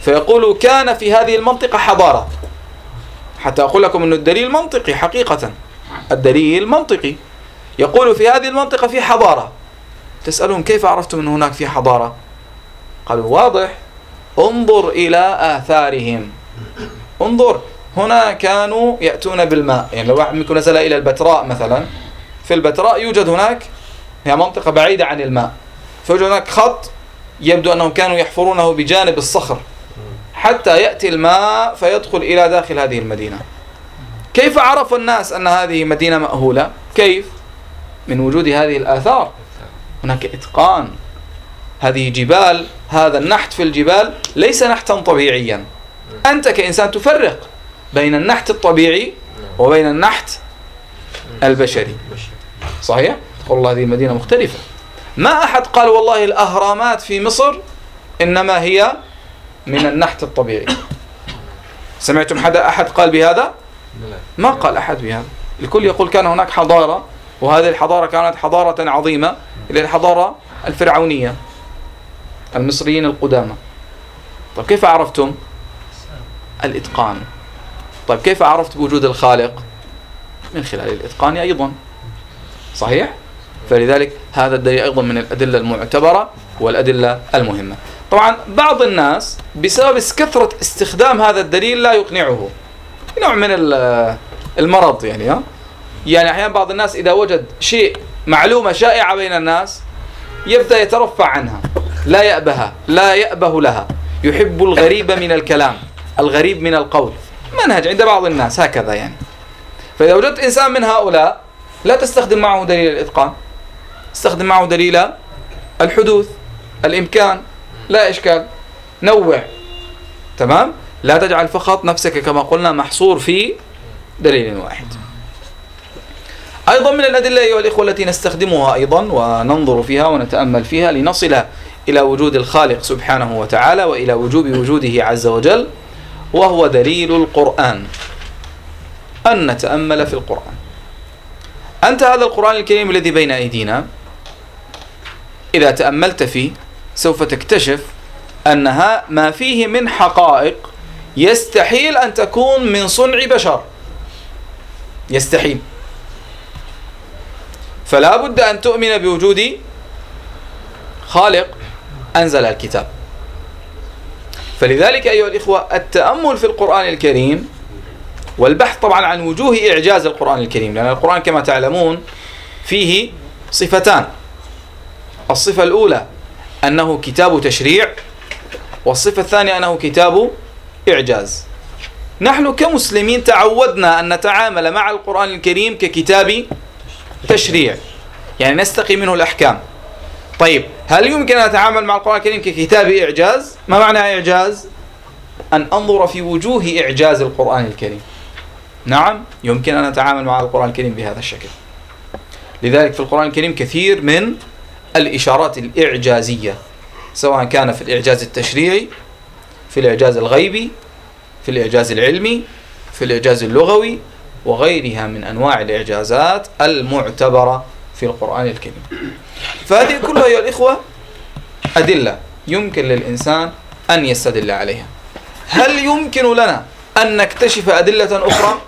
فيقولوا كان في هذه المنطقة حضارة. حتى أقول لكم أن الدليل منطقي حقيقة. الدليل منطقي. يقول في هذه المنطقة في حضارة. تسألهم كيف عرفتم أن هناك في حضارة؟ قالوا واضح. انظر إلى آثارهم. انظر. هنا كانوا يأتون بالماء. يعني لو واحد منكم نزل إلى البتراء مثلا. في البتراء يوجد هناك هي منطقة بعيدة عن الماء. فيوجد هناك خط يبدو أنهم كانوا يحفرونه بجانب الصخر. حتى يأتي الماء فيدخل إلى داخل هذه المدينة. كيف عرف الناس أن هذه مدينة مأهولة؟ كيف؟ من وجود هذه الآثار. هناك إتقان. هذه جبال هذا النحت في الجبال ليس نحتا طبيعيا. أنت كإنسان تفرق بين النحت الطبيعي وبين النحت البشري. صحيح؟ تقول الله هذه المدينة مختلفة ما أحد قال والله الأهرامات في مصر إنما هي من النحت الطبيعي سمعتم حدا أحد قال بهذا؟ ما قال أحد بهذا الكل يقول كان هناك حضارة وهذه الحضارة كانت حضارة عظيمة إلى الحضارة الفرعونية المصريين القدامى طيب كيف عرفتم؟ الإتقان طيب كيف عرفت بوجود الخالق؟ من خلال الإتقان أيضا صحيح؟ فلذلك هذا الدليل أيضا من الأدلة المعتبرة والأدلة المهمة. طبعا بعض الناس بسبب كثرة استخدام هذا الدليل لا يقنعه. نوع من المرض يعني ها؟ يعني أحيانا بعض الناس إذا وجد شيء معلومة شائعة بين الناس يبدأ يترفع عنها. لا يأبها لا يأبه لها. يحب الغريب من الكلام الغريب من القول. منهج عند بعض الناس هكذا يعني. فإذا وجدت إنسان من هؤلاء لا تستخدم معه دليل الإتقان. استخدم معه دليل الحدوث الإمكان لا إشكال. نوع. تمام؟ لا تجعل فقط نفسك كما قلنا محصور في دليل واحد. أيضا من الأدلة أيها الإخوة التي نستخدمها أيضا وننظر فيها ونتأمل فيها لنصل إلى وجود الخالق سبحانه وتعالى وإلى وجوب وجوده عز وجل وهو دليل القرآن. أن نتأمل في القرآن. أنت هذا القرآن الكريم الذي بين أيدينا؟ إذا تأملت فيه سوف تكتشف أنها ما فيه من حقائق يستحيل أن تكون من صنع بشر. يستحيل. فلا بد أن تؤمن بوجود خالق أنزل الكتاب. فلذلك أيها الإخوة التأمل في القرآن الكريم والبحث طبعا عن وجوه إعجاز القرآن الكريم لأن القرآن كما تعلمون فيه صفتان. الصفة الأولى أنه كتاب تشريع والصفة الثانية أنه كتاب إعجاز. نحن كمسلمين تعودنا أن نتعامل مع القرآن الكريم ككتاب تشريع. يعني نستقي منه الأحكام. طيب هل يمكن أن أتعامل مع القرآن الكريم ككتاب إعجاز؟ ما معنى إعجاز؟ أن أنظر في وجوه إعجاز القرآن الكريم. نعم يمكن أن أتعامل مع القرآن الكريم بهذا الشكل. لذلك في القرآن الكريم كثير من الإشارات الإعجازية سواء كان في الإعجاز التشريعي في الإعجاز الغيبي في الإعجاز العلمي في الإعجاز اللغوي وغيرها من أنواع الإعجازات المعتبرة في القرآن الكريم فهذه كلها أيها الإخوة أدلة يمكن للإنسان أن يستدل عليها هل يمكن لنا أن نكتشف أدلة أخرى؟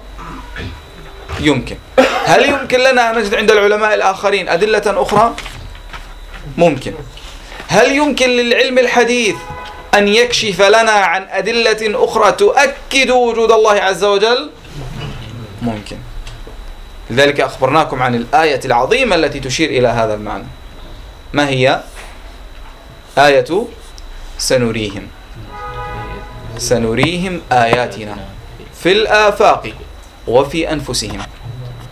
يمكن هل يمكن لنا أن نجد عند العلماء الآخرين أدلة أخرى؟ ممكن هل يمكن للعلم الحديث أن يكشف لنا عن أدلة أخرى تؤكد وجود الله عز وجل؟ ممكن لذلك أخبرناكم عن الآية العظيمة التي تشير إلى هذا المعنى ما هي؟ آية سنريهم سنريهم آياتنا في الآفاق وفي أنفسهم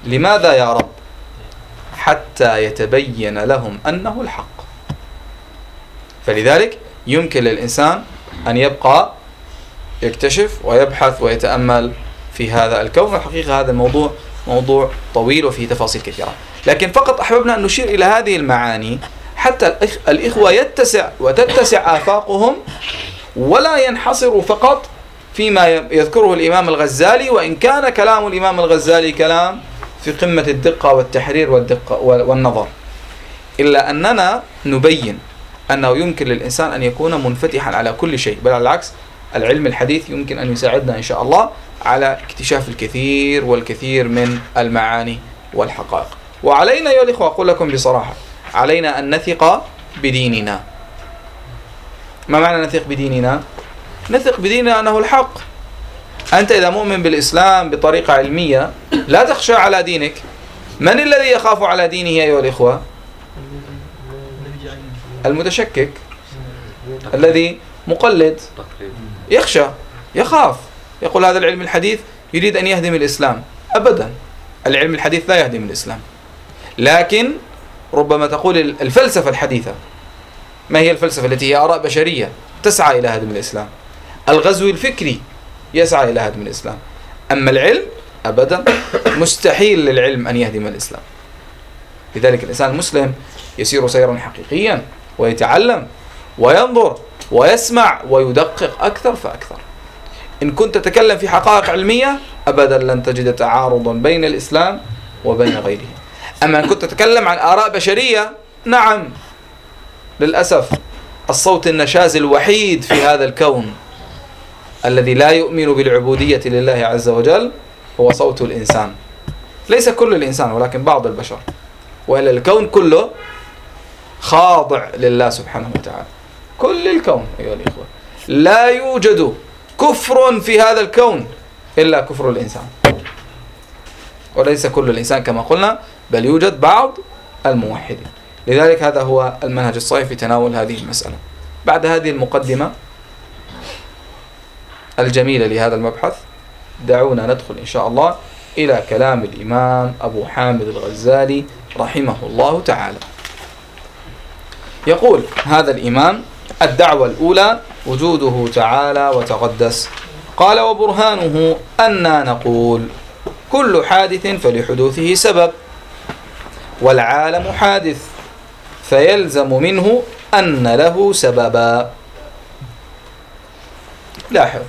لماذا يا رب؟ حتى يتبين لهم أنه الحق. فلذلك يمكن للإنسان أن يبقى يكتشف ويبحث ويتأمل في هذا الكون. الحقيقة هذا الموضوع موضوع طويل وفيه تفاصيل كثيرة. لكن فقط أحببنا أن نشير إلى هذه المعاني حتى الإخوة يتسع وتتسع آفاقهم ولا ينحصروا فقط فيما يذكره الإمام الغزالي. وإن كان كلام الإمام الغزالي كلام في قمة الدقة والتحرير والدقة والنظر. إلا أننا نبين أنه يمكن للإنسان أن يكون منفتحا على كل شيء بل على العكس العلم الحديث يمكن أن يساعدنا إن شاء الله على اكتشاف الكثير والكثير من المعاني والحقائق. وعلينا أيها الإخوة أقول لكم بصراحة علينا أن نثق بديننا. ما معنى نثق بديننا؟ نثق بديننا أنه الحق. أنت إذا مؤمن بالإسلام بطريقة علمية لا تخشى على دينك. من الذي يخاف على دينه أيها الإخوة؟ المتشكك. الذي مقلد. يخشى يخاف. يقول هذا العلم الحديث يريد أن يهدم الإسلام. أبدا. العلم الحديث لا يهدم الإسلام. لكن ربما تقول الفلسفة الحديثة. ما هي الفلسفة التي هي آراء بشرية تسعى إلى هدم الإسلام؟ الغزو الفكري. يسعى إلى هدم الإسلام. أما العلم أبدا مستحيل للعلم أن يهدم الإسلام. لذلك الإنسان المسلم يسير سيرا حقيقيا ويتعلم وينظر ويسمع ويدقق أكثر فأكثر. إن كنت تتكلم في حقائق علمية أبدا لن تجد تعارضا بين الإسلام وبين غيره. أما إن كنت تتكلم عن آراء بشرية نعم للأسف الصوت النشاز الوحيد في هذا الكون الذي لا يؤمن بالعبودية لله عز وجل هو صوت الإنسان. ليس كل الإنسان ولكن بعض البشر. وإلا الكون كله خاضع لله سبحانه وتعالى. كل الكون أيها الإخوة. لا يوجد كفر في هذا الكون إلا كفر الإنسان. وليس كل الإنسان كما قلنا بل يوجد بعض الموحدين. لذلك هذا هو المنهج الصحيح في تناول هذه المسألة. بعد هذه المقدمة الجميلة لهذا المبحث. دعونا ندخل إن شاء الله إلى كلام الإمام أبو حامد الغزالي رحمه الله تعالى. يقول هذا الإمام الدعوة الأولى وجوده تعالى وتقدس. قال وبرهانه أنا نقول كل حادث فلحدوثه سبب والعالم حادث فيلزم منه أن له سببا. لاحظ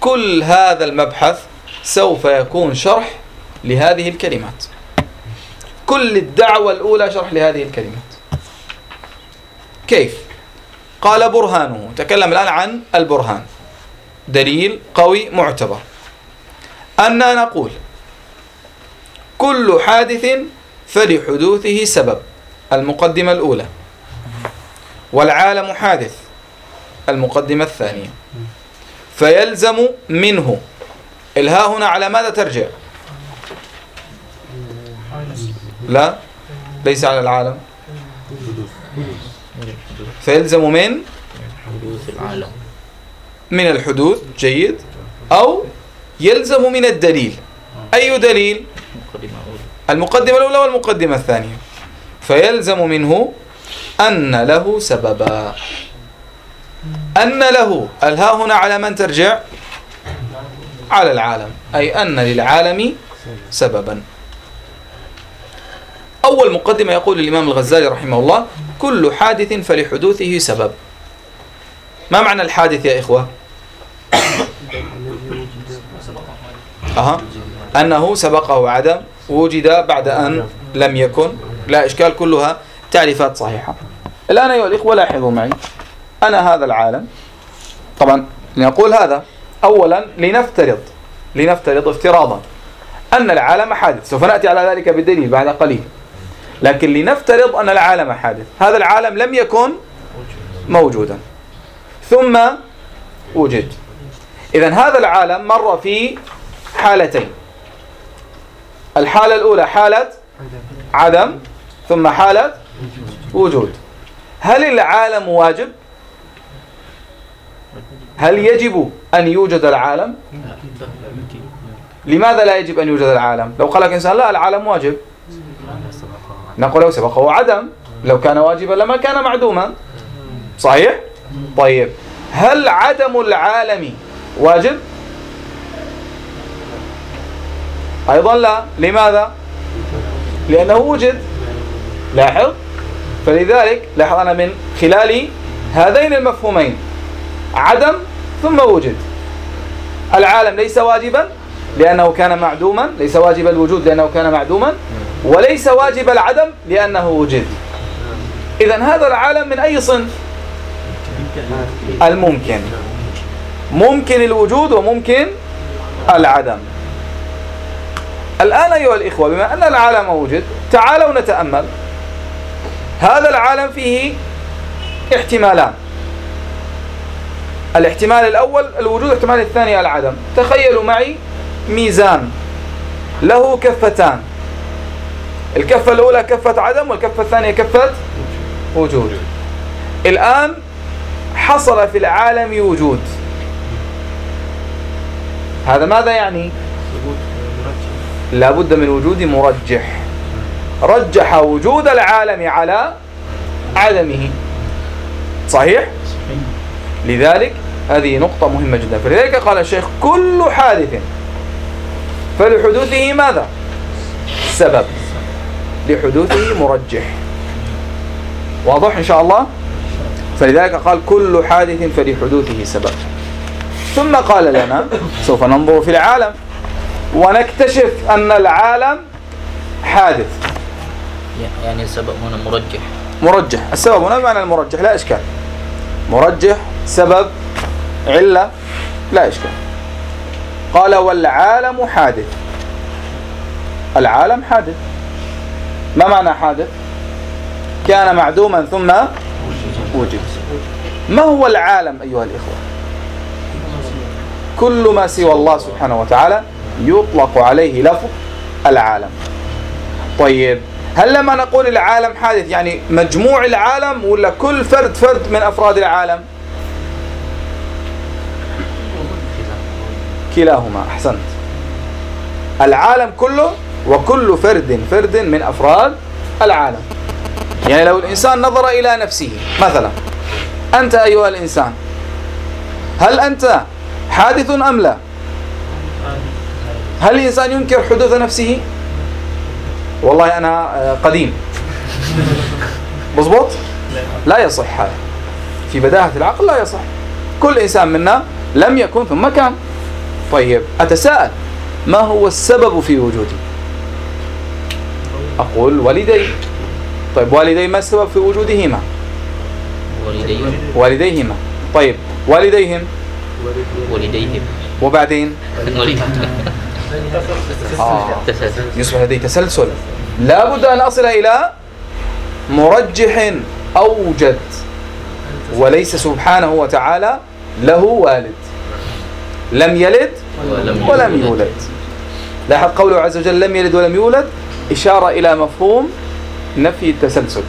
كل هذا المبحث سوف يكون شرح لهذه الكلمات. كل الدعوة الأولى شرح لهذه الكلمات. كيف؟ قال برهانه. تكلم الآن عن البرهان. دليل قوي معتبر. أننا نقول كل حادث فلحدوثه سبب. المقدمة الأولى. والعالم حادث. المقدمة الثانية. فيلزم منه. الها هنا على ماذا ترجع؟ لا ليس على العالم. فيلزم من؟ من الحدوث جيد. أو يلزم من الدليل. أي دليل؟ المقدمة الأولى والمقدمة الثانية. فيلزم منه أن له سببا. أن له الها هنا على من ترجع؟ على العالم. أي أن للعالم سببا. أول مقدمة يقول الإمام الغزالي رحمه الله كل حادث فلحدوثه سبب. ما معنى الحادث يا إخوة؟ أها. أنه سبقه عدم وجد بعد أن لم يكن. لا إشكال كلها تعريفات صحيحة. الآن أيها الإخوة لاحظوا معي. أنا هذا العالم. طبعا لنقول هذا أولا لنفترض لنفترض افتراضا أن العالم حادث. سوف نأتي على ذلك بالدليل بعد قليل. لكن لنفترض أن العالم حادث. هذا العالم لم يكن موجودا. ثم وجد. إذا هذا العالم مر في حالتين. الحالة الأولى حالة عدم ثم حالة وجود. هل العالم واجب؟ هل يجب أن يوجد العالم؟ لماذا لا يجب أن يوجد العالم؟ لو قال لك إنسان لا العالم واجب نقول له سبقه عدم لو كان واجبا لما كان معدوما صحيح؟ طيب هل عدم العالم واجب؟ أيضا لا لماذا؟ لأنه وجد لاحظ فلذلك لاحظ أنا من خلال هذين المفهومين عدم ثم وجد. العالم ليس واجبا لأنه كان معدوما ليس واجب الوجود لأنه كان معدوما وليس واجب العدم لأنه وجد. إذا هذا العالم من أي صنف؟ الممكن. ممكن الوجود وممكن العدم. الآن أيها الإخوة بما أن العالم وجد تعالوا نتأمل. هذا العالم فيه احتمالان. الاحتمال الأول الوجود الاحتمال الثاني العدم. تخيلوا معي ميزان. له كفتان. الكفة الأولى كفة عدم والكفة الثانية كفة وجود. الآن حصل في العالم وجود. هذا ماذا يعني؟ لابد من وجود مرجح. رجح وجود العالم على عدمه. صحيح. لذلك هذه نقطة مهمة جدا. فلذلك قال الشيخ كل حادث فلحدوثه ماذا؟ سبب. لحدوثه مرجح. واضح إن شاء الله؟ فلذلك قال كل حادث فلحدوثه سبب. ثم قال لنا سوف ننظر في العالم ونكتشف أن العالم حادث. يعني السبب هنا مرجح. مرجح. السبب هنا بمعنى المرجح لا إشكال. مرجح سبب علة؟ لا إشكال. قال والعالم حادث. العالم حادث. ما معنى حادث؟ كان معدوما ثم وجد. ما هو العالم أيها الإخوة؟ كل ما سوى الله سبحانه وتعالى يطلق عليه لفظ العالم. طيب هل لما نقول العالم حادث يعني مجموع العالم ولا كل فرد فرد من أفراد العالم؟ كلاهما. أحسنت. العالم كله وكل فرد فرد من أفراد العالم. يعني لو الإنسان نظر إلى نفسه مثلا أنت أيها الإنسان هل أنت حادث أم لا؟ هل الإنسان ينكر حدوث نفسه؟ والله أنا آه، قديم. مضبوط لا يصح هذا. في بداهة العقل لا يصح. كل إنسان منا لم يكن ثم كان. طيب أتساءل ما هو السبب في وجودي؟ أقول والدي. طيب والدي ما السبب في وجودهما؟ والديهم والديهما. طيب والديهم؟ والديهم. وبعدين؟ آه. يصبح لدي تسلسل. لا بد أن أصل إلى مرجح أوجد وليس سبحانه وتعالى له والد. لم يلد ولم يولد. لاحظ قوله عز وجل لم يلد ولم يولد إشارة إلى مفهوم نفي التسلسل.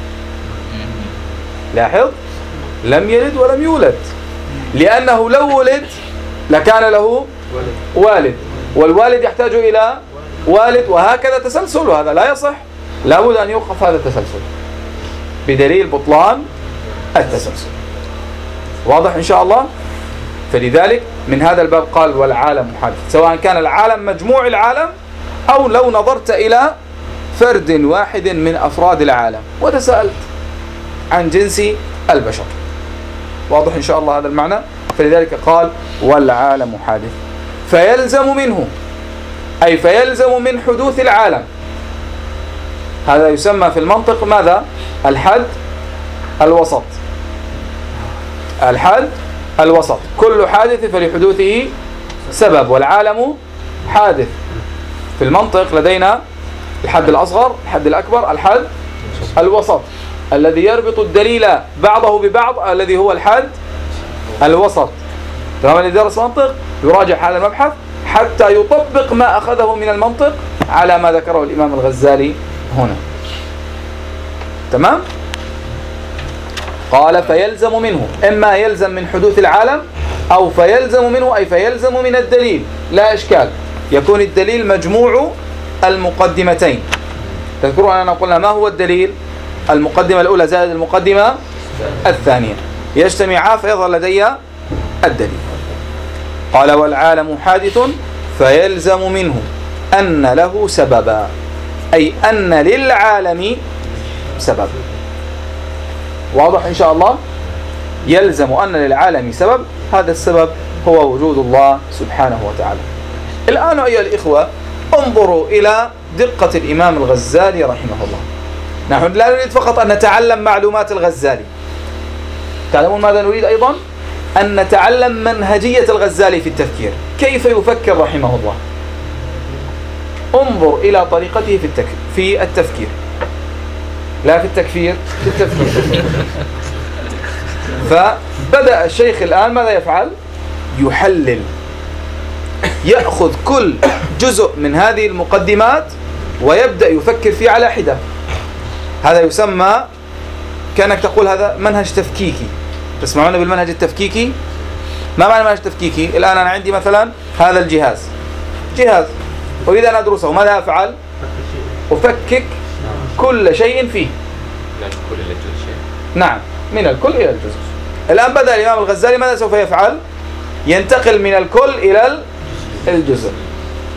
لاحظ؟ لم يلد ولم يولد. لأنه لو ولد لكان له والد. والوالد يحتاج إلى والد وهكذا تسلسل. وهذا لا يصح. لابد أن يوقف هذا التسلسل. بدليل بطلان التسلسل. واضح إن شاء الله؟ فلذلك من هذا الباب قال والعالم حادث سواء كان العالم مجموع العالم أو لو نظرت إلى فرد واحد من أفراد العالم وتساءلت عن جنس البشر. واضح إن شاء الله هذا المعنى؟ فلذلك قال والعالم حادث فيلزم منه أي فيلزم من حدوث العالم. هذا يسمى في المنطق ماذا؟ الحد الوسط. الحد الوسط. كل حادث فلحدوثه سبب والعالم حادث. في المنطق لدينا الحد الأصغر الحد الأكبر الحد الوسط الذي يربط الدليل بعضه ببعض الذي هو الحد الوسط. تمام؟ اللي درس منطق يراجع هذا المبحث حتى يطبق ما أخذه من المنطق على ما ذكره الإمام الغزالي هنا. تمام؟ قال فيلزم منه. إما يلزم من حدوث العالم أو فيلزم منه أي فيلزم من الدليل. لا إشكال. يكون الدليل مجموع المقدمتين. تذكرون أننا قلنا ما هو الدليل؟ المقدمة الأولى زائد المقدمة الثانية. يجتمعا فيظهر لدي الدليل. قال والعالم حادث فيلزم منه أن له سببا أي أن للعالم سبب واضح إن شاء الله؟ يلزم أن للعالم سبب هذا السبب هو وجود الله سبحانه وتعالى. الآن أيها الإخوة انظروا إلى دقة الإمام الغزالي رحمه الله. نحن لا نريد فقط أن نتعلم معلومات الغزالي. تعلمون ماذا نريد أيضا؟ أن نتعلم منهجية الغزالي في التفكير. كيف يفكر رحمه الله؟ انظر إلى طريقته في التفكير. لا في التكفير في التفكير. <laughs> فبدأ الشيخ الآن ماذا يفعل؟ يحلل. يأخذ كل جزء من هذه المقدمات ويبدأ يفكر فيه على حدة. هذا يسمى كأنك تقول هذا منهج تفكيكي. تسمعون بالمنهج التفكيكي؟ ما معنى منهج تفكيكي؟ الآن أنا عندي مثلا هذا الجهاز. جهاز أريد أن أدرسه ماذا أفعل؟ أفكك كل شيء فيه. نعم من الكل إلى الجزء. الآن بدأ الإمام الغزالي ماذا سوف يفعل؟ ينتقل من الكل إلى الجزء.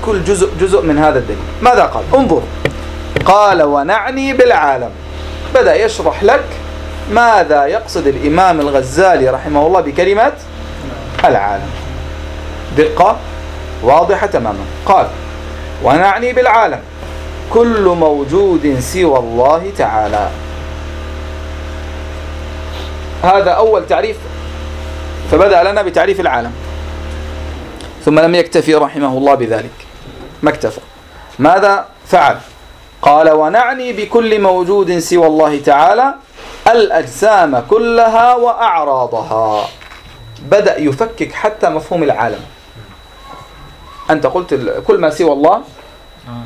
كل جزء جزء من هذا الدليل. ماذا قال؟ انظر. قال ونعني بالعالم. بدأ يشرح لك ماذا يقصد الإمام الغزالي رحمه الله بكلمة العالم. دقة واضحة تماما. قال ونعني بالعالم. كل موجود سوى الله تعالى. هذا أول تعريف فبدأ لنا بتعريف العالم. ثم لم يكتفي رحمه الله بذلك. ما اكتفى. ماذا فعل؟ قال ونعني بكل موجود سوى الله تعالى الأجسام كلها وأعراضها. بدأ يفكك حتى مفهوم العالم. أنت قلت كل ما سوى الله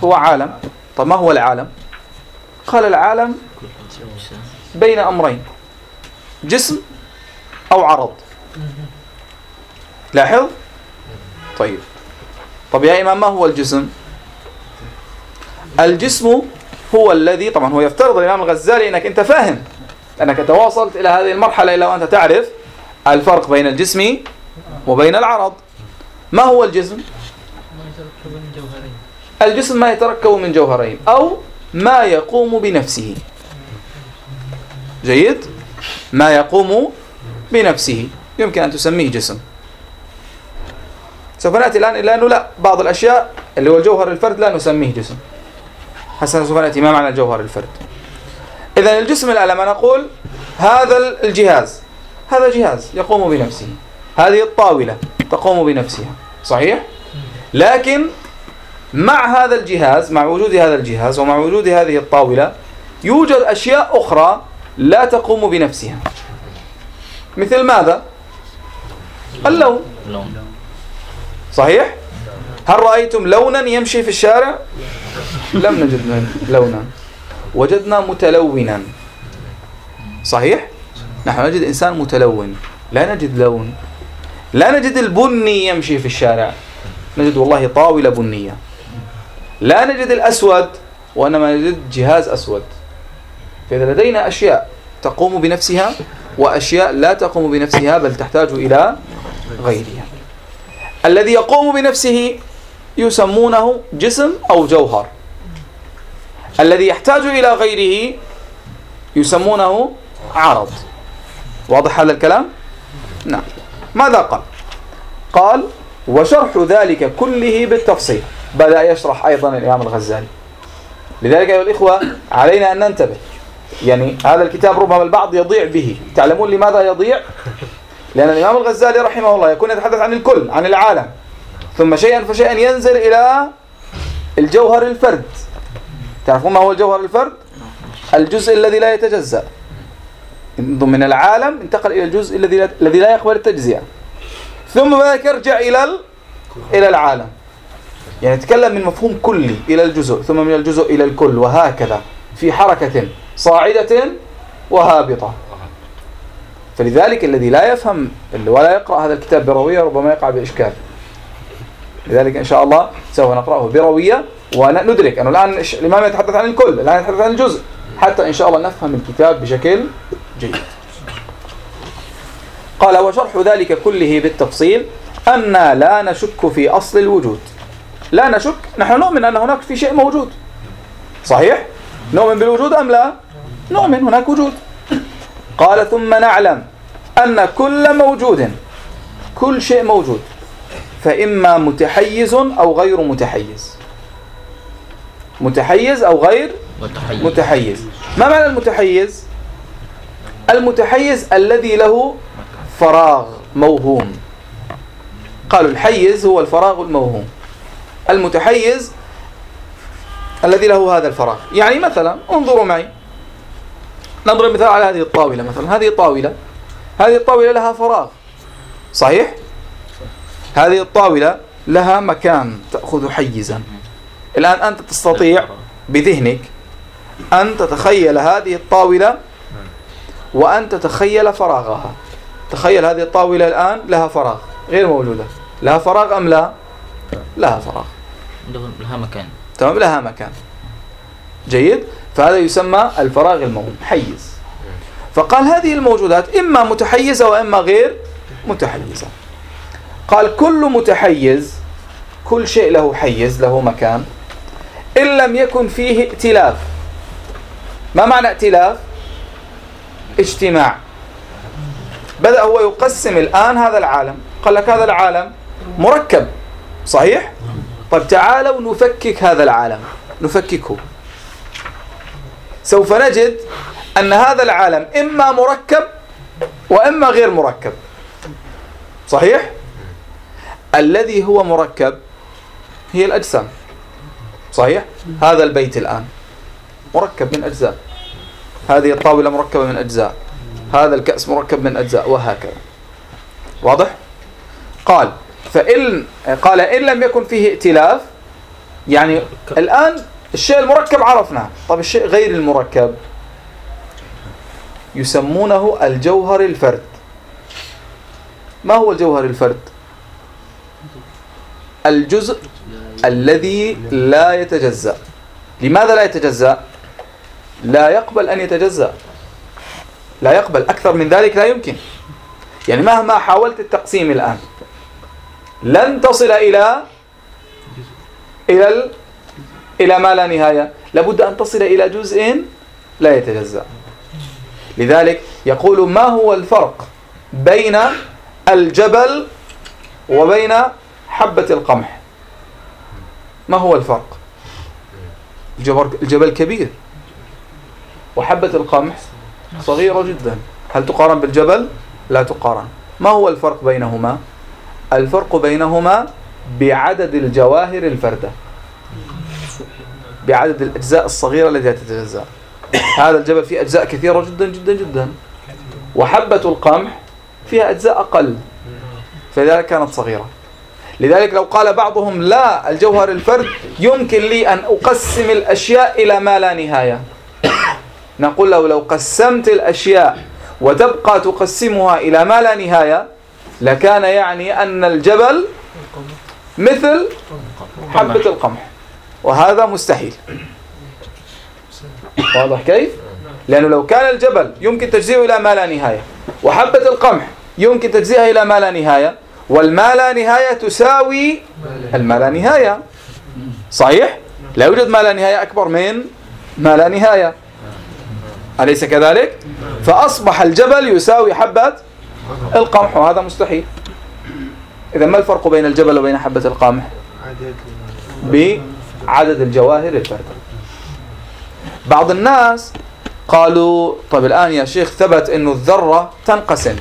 هو عالم. طب ما هو العالم؟ قال العالم بين أمرين جسم أو عرض. لاحظ؟ طيب. طب يا إمام ما هو الجسم؟ الجسم هو الذي طبعا هو يفترض الإمام الغزالي أنك أنت فاهم أنك تواصلت إلى هذه المرحلة إلا وأنت تعرف الفرق بين الجسم وبين العرض. ما هو الجسم؟ الجسم ما يتركب من جوهرين أو ما يقوم بنفسه. جيد؟ ما يقوم بنفسه. يمكن أن تسميه جسم. سوف نأتي الآن إلى أنه لا بعض الأشياء اللي هو الجوهر الفرد لا نسميه جسم. حسنا سوف نأتي ما معنى الجوهر الفرد. إذا الجسم الآن لما نقول هذا الجهاز هذا جهاز يقوم بنفسه. هذه الطاولة تقوم بنفسها. صحيح؟ لكن مع هذا الجهاز مع وجود هذا الجهاز ومع وجود هذه الطاولة يوجد أشياء أخرى لا تقوم بنفسها. مثل ماذا؟ اللون. لون صحيح؟ هل رأيتم لونا يمشي في الشارع؟ لم نجد لونا. وجدنا متلونا. صحيح؟ نحن نجد إنسان متلون. لا نجد لون. لا نجد البني يمشي في الشارع. نجد والله طاولة بنية. لا نجد الأسود وإنما نجد جهاز أسود. فإذا لدينا أشياء تقوم بنفسها وأشياء لا تقوم بنفسها بل تحتاج إلى غيرها. الذي يقوم بنفسه يسمونه جسم أو جوهر. الذي يحتاج إلى غيره يسمونه عرض. واضح هذا الكلام؟ نعم. ماذا قال؟ قال وشرح ذلك كله بالتفصيل. بدأ يشرح أيضا الإمام الغزالي. لذلك أيها الإخوة علينا أن ننتبه. يعني هذا الكتاب ربما البعض يضيع به. تعلمون لماذا يضيع؟ لأن الإمام الغزالي رحمه الله يكون يتحدث عن الكل عن العالم. ثم شيئا فشيئا ينزل إلى الجوهر الفرد. تعرفون ما هو الجوهر الفرد؟ الجزء الذي لا يتجزأ. من العالم انتقل إلى الجزء الذي لا الذي لا يقبل التجزئة ثم بعد يرجع إلى ال... إلى العالم. يعني يتكلم من مفهوم كلي إلى الجزء ثم من الجزء إلى الكل وهكذا في حركة صاعدة وهابطة. فلذلك الذي لا يفهم ولا يقرأ هذا الكتاب بروية ربما يقع بإشكال. لذلك إن شاء الله سوف نقرأه بروية وندرك أنه الآن الإمام يتحدث عن الكل الآن يتحدث عن الجزء حتى إن شاء الله نفهم الكتاب بشكل جيد. قال وشرح ذلك كله بالتفصيل أن لا نشك في أصل الوجود. لا نشك نحن نؤمن أن هناك في شيء موجود. صحيح؟ نؤمن بالوجود أم لا؟ نؤمن هناك وجود. قال ثم نعلم أن كل موجود كل شيء موجود فإما متحيز أو غير متحيز. متحيز أو غير متحيز. متحيز. ما معنى المتحيز؟ المتحيز الذي له فراغ موهوم. قالوا الحيز هو الفراغ الموهوم. المتحيز الذي له هذا الفراغ. يعني مثلا انظروا معي. نضرب مثال على هذه الطاولة مثلا. هذه الطاولة هذه الطاولة لها فراغ. صحيح؟ هذه الطاولة لها مكان تأخذ حيزا. الآن أنت تستطيع بذهنك أن تتخيل هذه الطاولة وأن تتخيل فراغها. تخيل هذه الطاولة الآن لها فراغ. غير موجودة لها فراغ أم لا؟ لها فراغ. لها مكان. تمام؟ لها مكان. جيد؟ فهذا يسمى الفراغ الموجود حيز فقال هذه الموجودات إما متحيزة وإما غير متحيزة. قال كل متحيز كل شيء له حيز له مكان. إن لم يكن فيه ائتلاف. ما معنى ائتلاف؟ اجتماع. بدأ هو يقسم الآن هذا العالم. قال لك هذا العالم مركب صحيح؟ طيب تعالوا نفكك هذا العالم. نفككه. سوف نجد أن هذا العالم إما مركب وإما غير مركب. صحيح؟ الذي هو مركب هي الأجسام. صحيح؟ هذا البيت الآن. مركب من أجزاء. هذه الطاولة مركبة من أجزاء. هذا الكأس مركب من أجزاء. وهكذا. واضح؟ قال فإن قال إن لم يكن فيه ائتلاف يعني الآن الشيء المركب عرفناه. طب الشيء غير المركب. يسمونه الجوهر الفرد. ما هو الجوهر الفرد؟ الجزء الذي لا يتجزأ. لماذا لا يتجزأ؟ لا يقبل أن يتجزأ. لا يقبل. أكثر من ذلك لا يمكن. يعني مهما حاولت التقسيم الآن لن تصل إلى إلى ال... إلى ما لا نهاية. لابد أن تصل إلى جزء لا يتجزأ. لذلك يقول ما هو الفرق بين الجبل وبين حبة القمح؟ ما هو الفرق؟ الجبل, كبير. وحبة القمح صغيرة جدا. هل تقارن بالجبل؟ لا تقارن. ما هو الفرق بينهما؟ الفرق بينهما بعدد الجواهر الفردة. بعدد الأجزاء الصغيرة التي تتجزأ. هذا الجبل فيه أجزاء كثيرة جدا جدا جدا. وحبة القمح فيها أجزاء أقل. فلذلك كانت صغيرة. لذلك لو قال بعضهم لا الجوهر الفرد يمكن لي أن أقسم الأشياء إلى ما لا نهاية. نقول له لو قسمت الأشياء وتبقى تقسمها إلى ما لا نهاية لكان يعني أن الجبل مثل حبة القمح وهذا مستحيل واضح كيف؟ لأنه لو كان الجبل يمكن تجزئه إلى ما لا نهاية وحبة القمح يمكن تجزئها إلى ما لا نهاية والما لا نهاية تساوي الما لا نهاية صحيح؟ لا يوجد ما لا نهاية أكبر من ما لا نهاية أليس كذلك؟ فأصبح الجبل يساوي حبة القمح وهذا مستحيل. إذا ما الفرق بين الجبل وبين حبة القمح؟ بعدد الجواهر الفردة بعض الناس قالوا طيب الآن يا شيخ ثبت أنه الذرة تنقسم.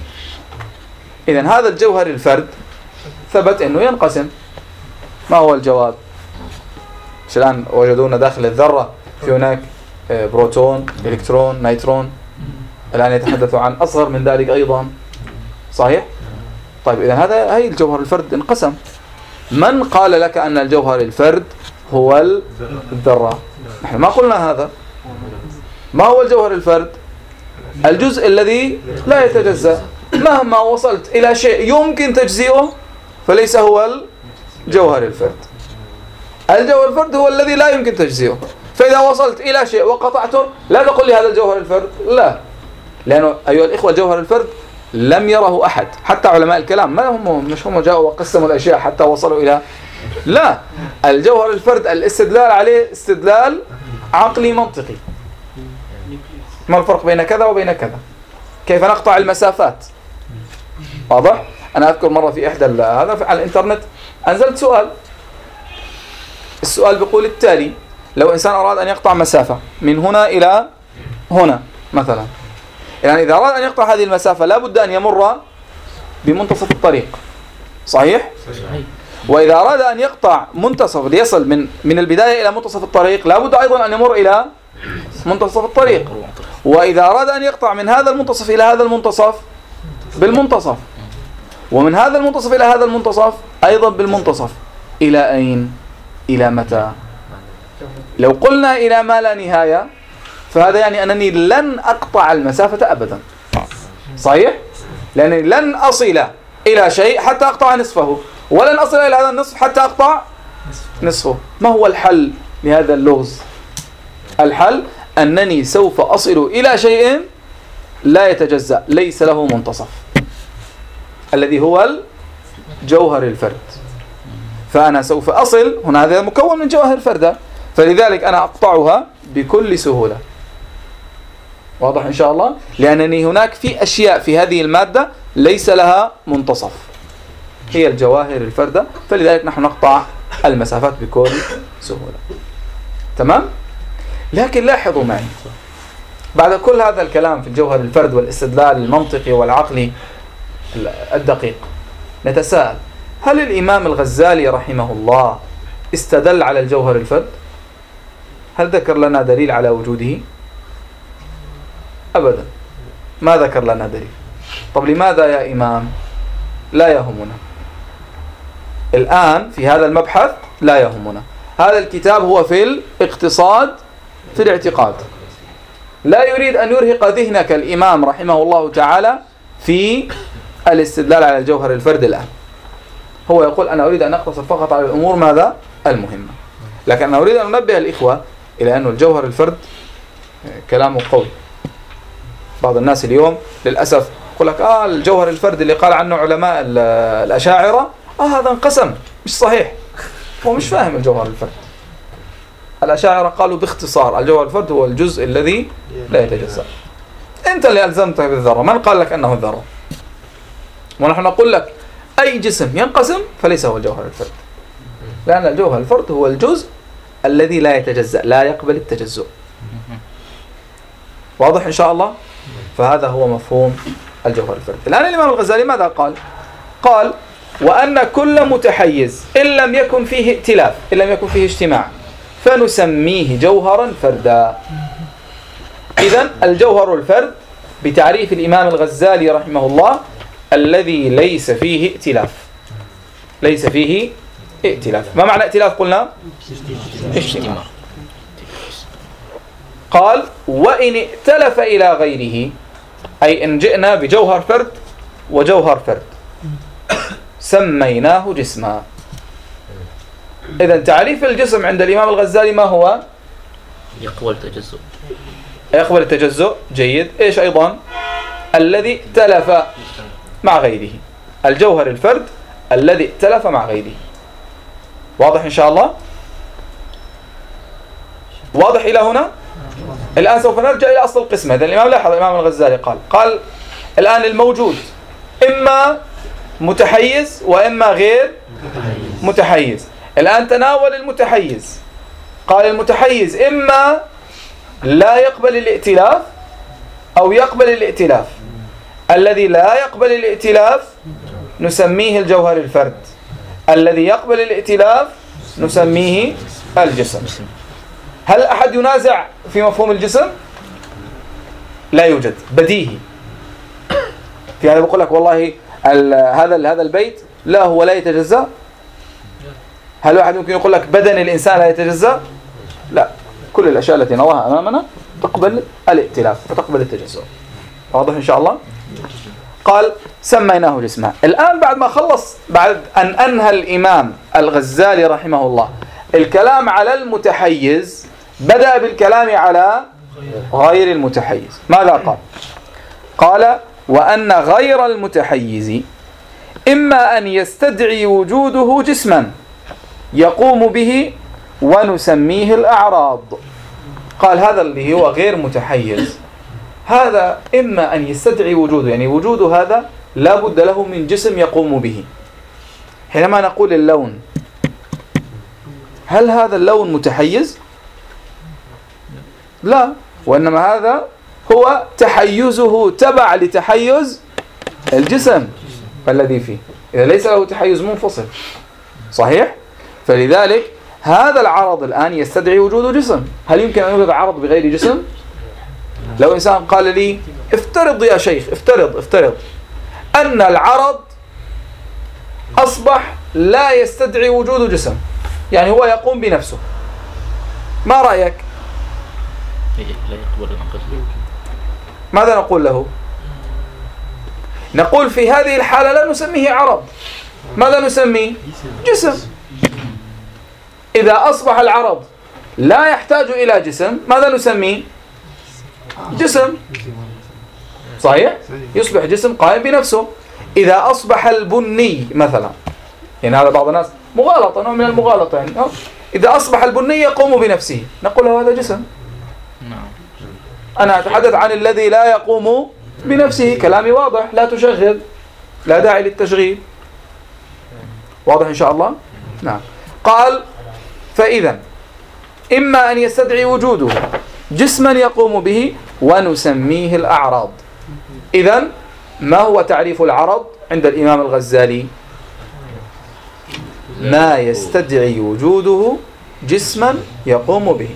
إذا هذا الجوهر الفرد ثبت أنه ينقسم. ما هو الجواب؟ مش الآن وجدونا داخل الذرة في هناك آه، بروتون إلكترون نيترون. الآن يتحدثوا عن أصغر من ذلك أيضا. صحيح؟ طيب إذا هذا هي الجوهر الفرد انقسم. من قال لك أن الجوهر الفرد هو الذرة؟ نحن ما قلنا هذا. ما هو الجوهر الفرد؟ الجزء الذي لا يتجزأ. مهما وصلت إلى شيء يمكن تجزئه فليس هو الجوهر الفرد. الجوهر الفرد هو الذي لا يمكن تجزئه. فإذا وصلت إلى شيء وقطعته لا تقول لي هذا الجوهر الفرد لا. لأنه أيها الإخوة الجوهر الفرد لم يره أحد. حتى علماء الكلام ما هم مش هم جاءوا وقسموا الأشياء حتى وصلوا إلى لا. الجوهر الفرد الاستدلال عليه استدلال عقلي منطقي. ما الفرق بين كذا وبين كذا؟ كيف نقطع المسافات؟ واضح؟ أنا أذكر مرة في إحدى هذا على الإنترنت أنزلت سؤال. السؤال بيقول التالي لو إنسان أراد أن يقطع مسافة من هنا إلى هنا مثلا. يعني إذا أراد أن يقطع هذه المسافة لا بد أن يمر بمنتصف الطريق صحيح؟ صحيح وإذا أراد أن يقطع منتصف ليصل من من البداية إلى منتصف الطريق لا بد أيضا أن يمر إلى منتصف الطريق وإذا أراد أن يقطع من هذا المنتصف إلى هذا المنتصف بالمنتصف ومن هذا المنتصف إلى هذا المنتصف أيضا بالمنتصف إلى أين؟ إلى متى؟ لو قلنا إلى ما لا نهاية فهذا يعني أنني لن أقطع المسافة أبدا. صحيح؟ لأنني لن أصل إلى شيء حتى أقطع نصفه. ولن أصل إلى هذا النصف حتى أقطع نصفه. ما هو الحل لهذا اللغز؟ الحل أنني سوف أصل إلى شيء لا يتجزأ ليس له منتصف. الذي هو الجوهر الفرد. فأنا سوف أصل هنا هذا مكون من جواهر فردة فلذلك أنا أقطعها بكل سهولة. واضح إن شاء الله؟ لأنني هناك في أشياء في هذه المادة ليس لها منتصف. هي الجواهر الفردة فلذلك نحن نقطع المسافات بكل سهولة. تمام؟ لكن لاحظوا معي بعد كل هذا الكلام في الجوهر الفرد والاستدلال المنطقي والعقلي الدقيق نتساءل هل الإمام الغزالي رحمه الله استدل على الجوهر الفرد؟ هل ذكر لنا دليل على وجوده؟ أبدا. ما ذكر لنا دليل. طب لماذا يا إمام؟ لا يهمنا. الآن في هذا المبحث لا يهمنا. هذا الكتاب هو في الاقتصاد في الاعتقاد. لا يريد أن يرهق ذهنك الإمام رحمه الله تعالى في الاستدلال على الجوهر الفرد الآن. هو يقول أنا أريد أن أقتصر فقط على الأمور ماذا؟ المهمة. لكن أنا أريد أن أنبه الإخوة إلى أن الجوهر الفرد كلامه قوي. بعض الناس اليوم للأسف يقول لك آه الجوهر الفرد اللي قال عنه علماء ال- الأشاعرة آه هذا انقسم مش صحيح. هو مش فاهم الجوهر الفرد الأشاعرة قالوا باختصار الجوهر الفرد هو الجزء الذي لا يتجزأ. أنت اللي ألزمته بالذرة من قال لك أنه الذرة؟ ونحن نقول لك أي جسم ينقسم فليس هو الجوهر الفرد لأن الجوهر الفرد هو الجزء الذي لا يتجزأ لا يقبل التجزؤ. واضح إن شاء الله؟ فهذا هو مفهوم الجوهر الفرد الآن الإمام الغزالي ماذا قال؟ قال وأن كل متحيز إن لم يكن فيه ائتلاف إن لم يكن فيه اجتماع فنسميه جوهرا فردا. إذا الجوهر الفرد بتعريف الإمام الغزالي رحمه الله الذي ليس فيه ائتلاف. ليس فيه ائتلاف. ما معنى ائتلاف قلنا؟ اجتماع. قال وإن ائتلف إلى غيره أي إن جئنا بجوهر فرد وجوهر فرد سميناه جسما إذا تعريف الجسم عند الإمام الغزالي ما هو؟ يقبل تجزؤ يقبل التجزؤ جيد إيش أيضا؟ الذي ائتلف مع غيره الجوهر الفرد الذي ائتلف مع غيره واضح إن شاء الله؟ واضح إلى هنا؟ الآن سوف نرجع إلى أصل القسمة. إذا الإمام لاحظ الإمام الغزالي قال قال الآن الموجود إما متحيز وإما غير متحيز. الآن تناول المتحيز. قال المتحيز إما لا يقبل الائتلاف أو يقبل الائتلاف. الذي لا يقبل الائتلاف نسميه الجوهر الفرد. الذي يقبل الائتلاف نسميه الجسم. هل أحد ينازع في مفهوم الجسم؟ لا يوجد. بديهي. في هذا بقول لك والله ال- هذا هذا البيت لا هو لا يتجزأ. هل واحد ممكن يقول لك بدن الإنسان لا يتجزأ؟ لا. كل الأشياء التي نراها أمامنا تقبل الائتلاف وتقبل التجزؤ. واضح إن شاء الله؟ قال سميناه جسما الآن بعد ما خلص بعد أن أنهى الإمام الغزالي رحمه الله الكلام على المتحيز بدأ بالكلام على غير المتحيز. ماذا قال؟ قال وأن غير المتحيز إما أن يستدعي وجوده جسما يقوم به ونسميه الأعراض. قال هذا اللي هو غير متحيز. هذا إما أن يستدعي وجوده. يعني وجود هذا لا بد له من جسم يقوم به. حينما نقول اللون هل هذا اللون متحيز؟ لا وإنما هذا هو تحيزه تبع لتحيز الجسم الذي فيه إذا ليس له تحيز منفصل صحيح؟ فلذلك هذا العرض الآن يستدعي وجود جسم هل يمكن أن يوجد عرض بغير جسم؟ لو إنسان قال لي افترض يا شيخ افترض افترض أن العرض أصبح لا يستدعي وجود جسم يعني هو يقوم بنفسه ما رأيك؟ لا يقبل النقل ماذا نقول له؟ نقول في هذه الحالة لا نسميه عرض ماذا نسميه؟ جسم إذا أصبح العرض لا يحتاج إلى جسم ماذا نسميه؟ جسم صحيح؟ يصبح جسم قائم بنفسه إذا أصبح البني مثلا يعني هذا بعض الناس مغالطة نوع من المغالطة يعني؟ إذا أصبح البني يقوم بنفسه نقول له هذا جسم نعم. أنا أتحدث عن الذي لا يقوم بنفسه. كلامي واضح. لا تشغل. لا داعي للتشغيل. واضح إن شاء الله؟ نعم. قال فإذا إما أن يستدعي وجوده جسما يقوم به ونسميه الأعراض. إذا ما هو تعريف العرض عند الإمام الغزالي؟ ما يستدعي وجوده جسما يقوم به.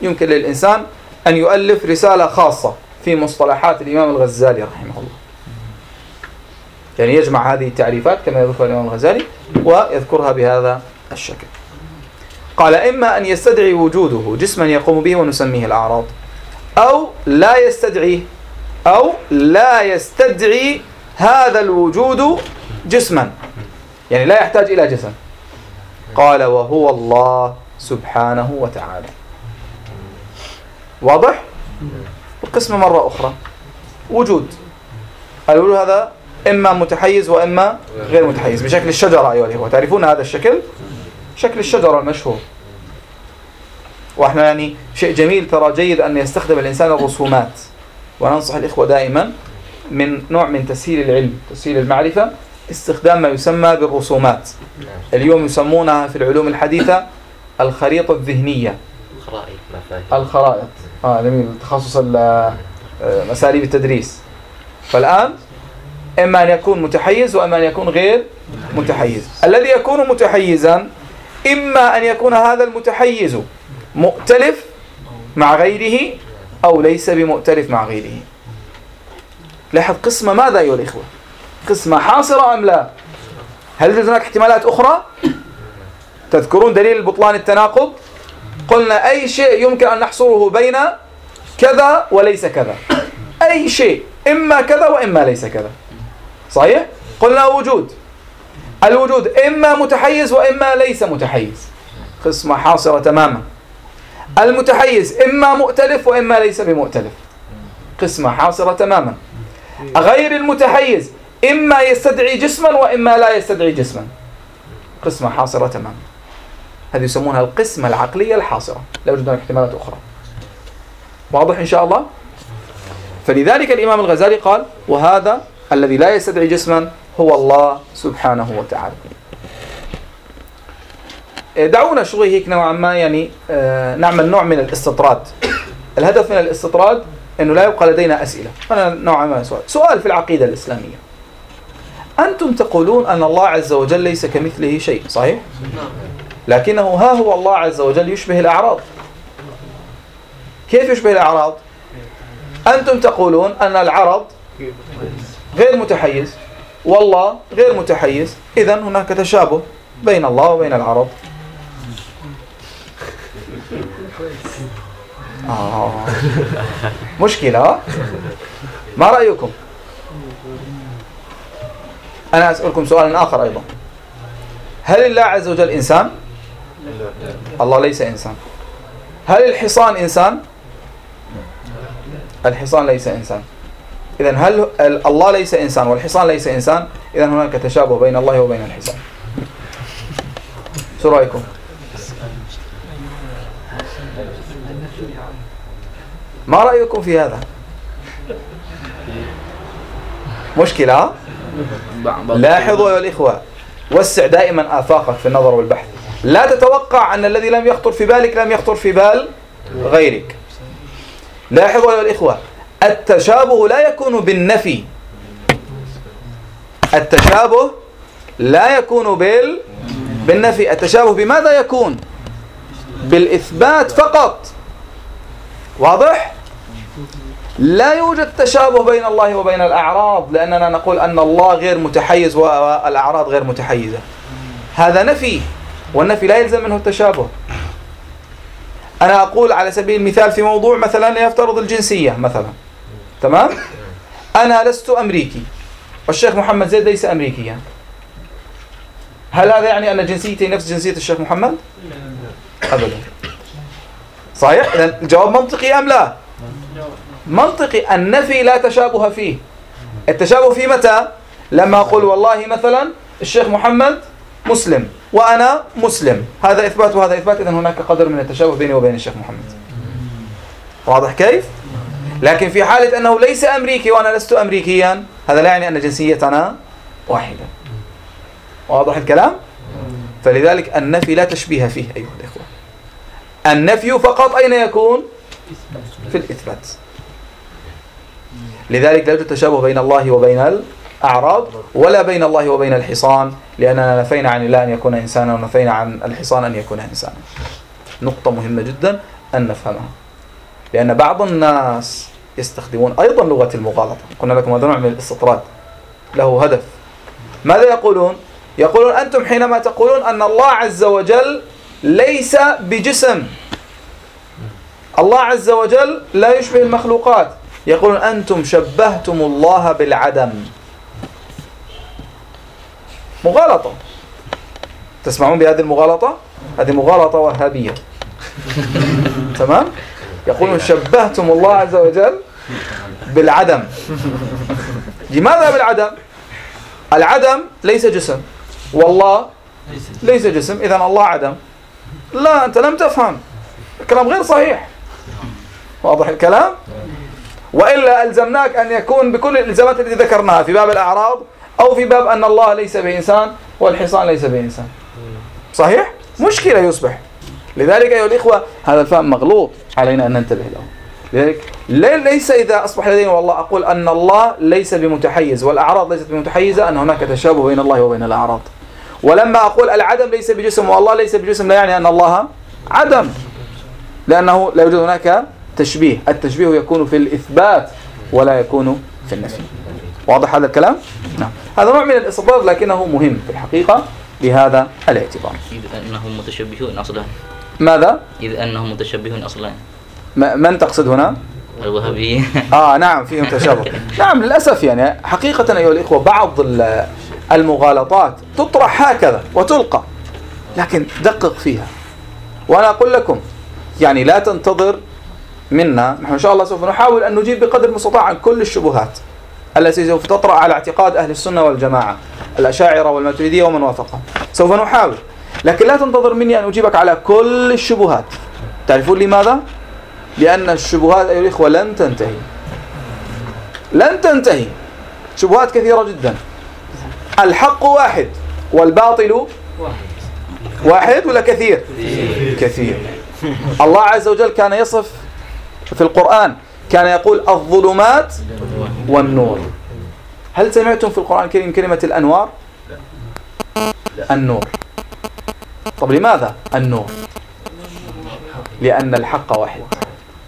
يمكن للإنسان أن يؤلف رسالة خاصة في مصطلحات الإمام الغزالي رحمه الله. يعني يجمع هذه التعريفات كما يذكرها الإمام الغزالي ويذكرها بهذا الشكل. قال إما أن يستدعي وجوده جسما يقوم به ونسميه الأعراض أو لا يستدعي أو لا يستدعي هذا الوجود جسما. يعني لا يحتاج إلى جسم. قال وهو الله سبحانه وتعالى. واضح؟ القسم مرة أخرى. وجود. الوجود هذا إما متحيز وإما غير متحيز بشكل الشجرة أيها الإخوة. تعرفون هذا الشكل؟ شكل الشجرة المشهور. وإحنا يعني شيء جميل ترى جيد أن يستخدم الإنسان الرسومات. وننصح الإخوة دائما من نوع من تسهيل العلم تسهيل المعرفة استخدام ما يسمى بالرسومات. اليوم يسمونها في العلوم الحديثة الخريطة الذهنية. خرائط مفاهيم الخرائط. آه جميل تخصص ال- آه، التدريس. فالآن إما أن يكون متحيز وإما أن يكون غير متحيز. الذي يكون متحيزا إما أن يكون هذا المتحيز مؤتلف مع غيره أو ليس بمؤتلف مع غيره. لاحظ قسمة ماذا أيها الإخوة؟ قسمة حاصرة أم لا؟ هل هناك احتمالات أخرى؟ تذكرون دليل بطلان التناقض؟ قلنا أي شيء يمكن أن نحصره بين كذا وليس كذا. أي شيء إما كذا وإما ليس كذا. صحيح؟ قلنا وجود. الوجود إما متحيز وإما ليس متحيز. قسمة حاصرة تماما. المتحيز إما مؤتلف وإما ليس بمؤتلف. قسمة حاصرة تماما. غير المتحيز إما يستدعي جسما وإما لا يستدعي جسما. قسمة حاصرة تماما. هذه يسمونها القسمة العقلية الحاصرة. لا يوجد هناك احتمالات أخرى. واضح إن شاء الله؟ فلذلك الإمام الغزالي قال وهذا الذي لا يستدعي جسما هو الله سبحانه وتعالى. دعونا شوي هيك نوعا ما يعني آه، نعمل نوع من الاستطراد. الهدف من الاستطراد إنه لا يبقى لدينا أسئلة. أنا نوعا ما سؤال. سؤال في العقيدة الإسلامية. أنتم تقولون أن الله عز وجل ليس كمثله شيء صحيح؟ لكنه ها هو الله عز وجل يشبه الأعراض كيف يشبه الأعراض أنتم تقولون أن العرض غير متحيز والله غير متحيز اذا هناك تشابه بين الله وبين العرض آه. مشكلة؟ ما رأيكم؟ أنا أسألكم سؤالا آخر أيضا هل الله عز وجل إنسان؟ الله ليس إنسان هل الحصان إنسان؟ الحصان ليس إنسان إذا هل ال- الله ليس إنسان والحصان ليس إنسان إذا هناك تشابه بين الله وبين الحصان شو رأيكم؟ ما رأيكم في هذا؟ مشكلة؟ لاحظوا أيها الإخوة وسع دائما آفاقك في النظر والبحث لا تتوقع أن الذي لم يخطر في بالك لم يخطر في بال غيرك. لاحظوا أيها الإخوة التشابه لا يكون بالنفي. التشابه لا يكون بال بالنفي. التشابه بماذا يكون؟ بالإثبات فقط. واضح؟ لا يوجد تشابه بين الله وبين الأعراض لأننا نقول أن الله غير متحيز والأعراض غير متحيزة. هذا نفي. والنفي لا يلزم منه التشابه. أنا أقول على سبيل المثال في موضوع مثلا يفترض الجنسية مثلا. تمام؟ أنا لست أمريكي. والشيخ محمد زيد ليس أمريكيا. هل هذا يعني أن جنسيتي نفس جنسية الشيخ محمد؟ أبدا. صحيح؟ إذا الجواب منطقي أم لا؟ منطقي. النفي لا تشابه فيه. التشابه فيه متى؟ لما أقول والله مثلا الشيخ محمد مسلم. وأنا مسلم هذا إثبات وهذا إثبات إذا هناك قدر من التشابه بيني وبين الشيخ محمد واضح كيف؟ لكن في حالة أنه ليس أمريكي وأنا لست أمريكيا هذا لا يعني أن جنسيتنا واحدة واضح الكلام؟ فلذلك النفي لا تشبيه فيه أيها الإخوة النفي فقط أين يكون؟ في الإثبات لذلك لا يوجد تشابه بين الله وبين الأعراض ولا بين الله وبين الحصان لأننا نفينا عن الله أن يكون إنسانا ونفينا عن الحصان أن يكون إنسانا. نقطة مهمة جدا أن نفهمها. لأن بعض الناس يستخدمون أيضا لغة المغالطة. قلنا لكم هذا نوع من الاستطراد. له هدف. ماذا يقولون؟ يقولون أنتم حينما تقولون أن الله عز وجل ليس بجسم. الله عز وجل لا يشبه المخلوقات. يقول أنتم شبهتم الله بالعدم. مغالطة. تسمعون بهذه المغالطة؟ هذه مغالطة وهابية. تمام؟ يقولون شبهتم الله عز وجل بالعدم. لماذا بالعدم؟ العدم ليس جسم. والله ليس جسم. إذا الله عدم. لا أنت لم تفهم. الكلام غير صحيح. واضح الكلام؟ وإلا ألزمناك أن يكون بكل الإلزامات التي ذكرناها في باب الأعراض أو في باب أن الله ليس بإنسان والحصان ليس بإنسان. صحيح؟ مشكلة يصبح. لذلك أيها الإخوة هذا الفهم مغلوط علينا أن ننتبه له. لذلك ليس إذا أصبح لدينا والله أقول أن الله ليس بمتحيز والأعراض ليست بمتحيزة أن هناك تشابه بين الله وبين الأعراض. ولما أقول العدم ليس بجسم والله ليس بجسم لا يعني أن الله عدم. لأنه لا يوجد هناك تشبيه. التشبيه يكون في الإثبات ولا يكون في النفي. واضح هذا الكلام؟ نعم. هذا نوع من الإصرار لكنه مهم في الحقيقة بهذا الاعتبار. إذ أنهم متشبهون أصلا. ماذا؟ إذ أنهم متشبهون أصلا. من تقصد هنا؟ الوهابيين. <laughs> آه نعم فيهم تشابه. <laughs> نعم للأسف يعني حقيقة أيها الإخوة بعض المغالطات تطرح هكذا وتلقى لكن دقق فيها. وأنا أقول لكم يعني لا تنتظر منا نحن إن شاء الله سوف نحاول أن نجيب بقدر المستطاع عن كل الشبهات. التي سوف تطرأ على اعتقاد أهل السنة والجماعة الأشاعرة والماتريدية ومن وافقهم. سوف نحاول لكن لا تنتظر مني أن أجيبك على كل الشبهات. تعرفون لماذا؟ لأن الشبهات أيها الإخوة لن تنتهي. لن تنتهي. شبهات كثيرة جدا. الحق واحد والباطل واحد ولا كثير؟ كثير. الله عز وجل كان يصف في القرآن كان يقول الظلمات والنور. هل سمعتم في القرآن الكريم كلمة الأنوار؟ النور. طب لماذا النور؟ لأن الحق واحد.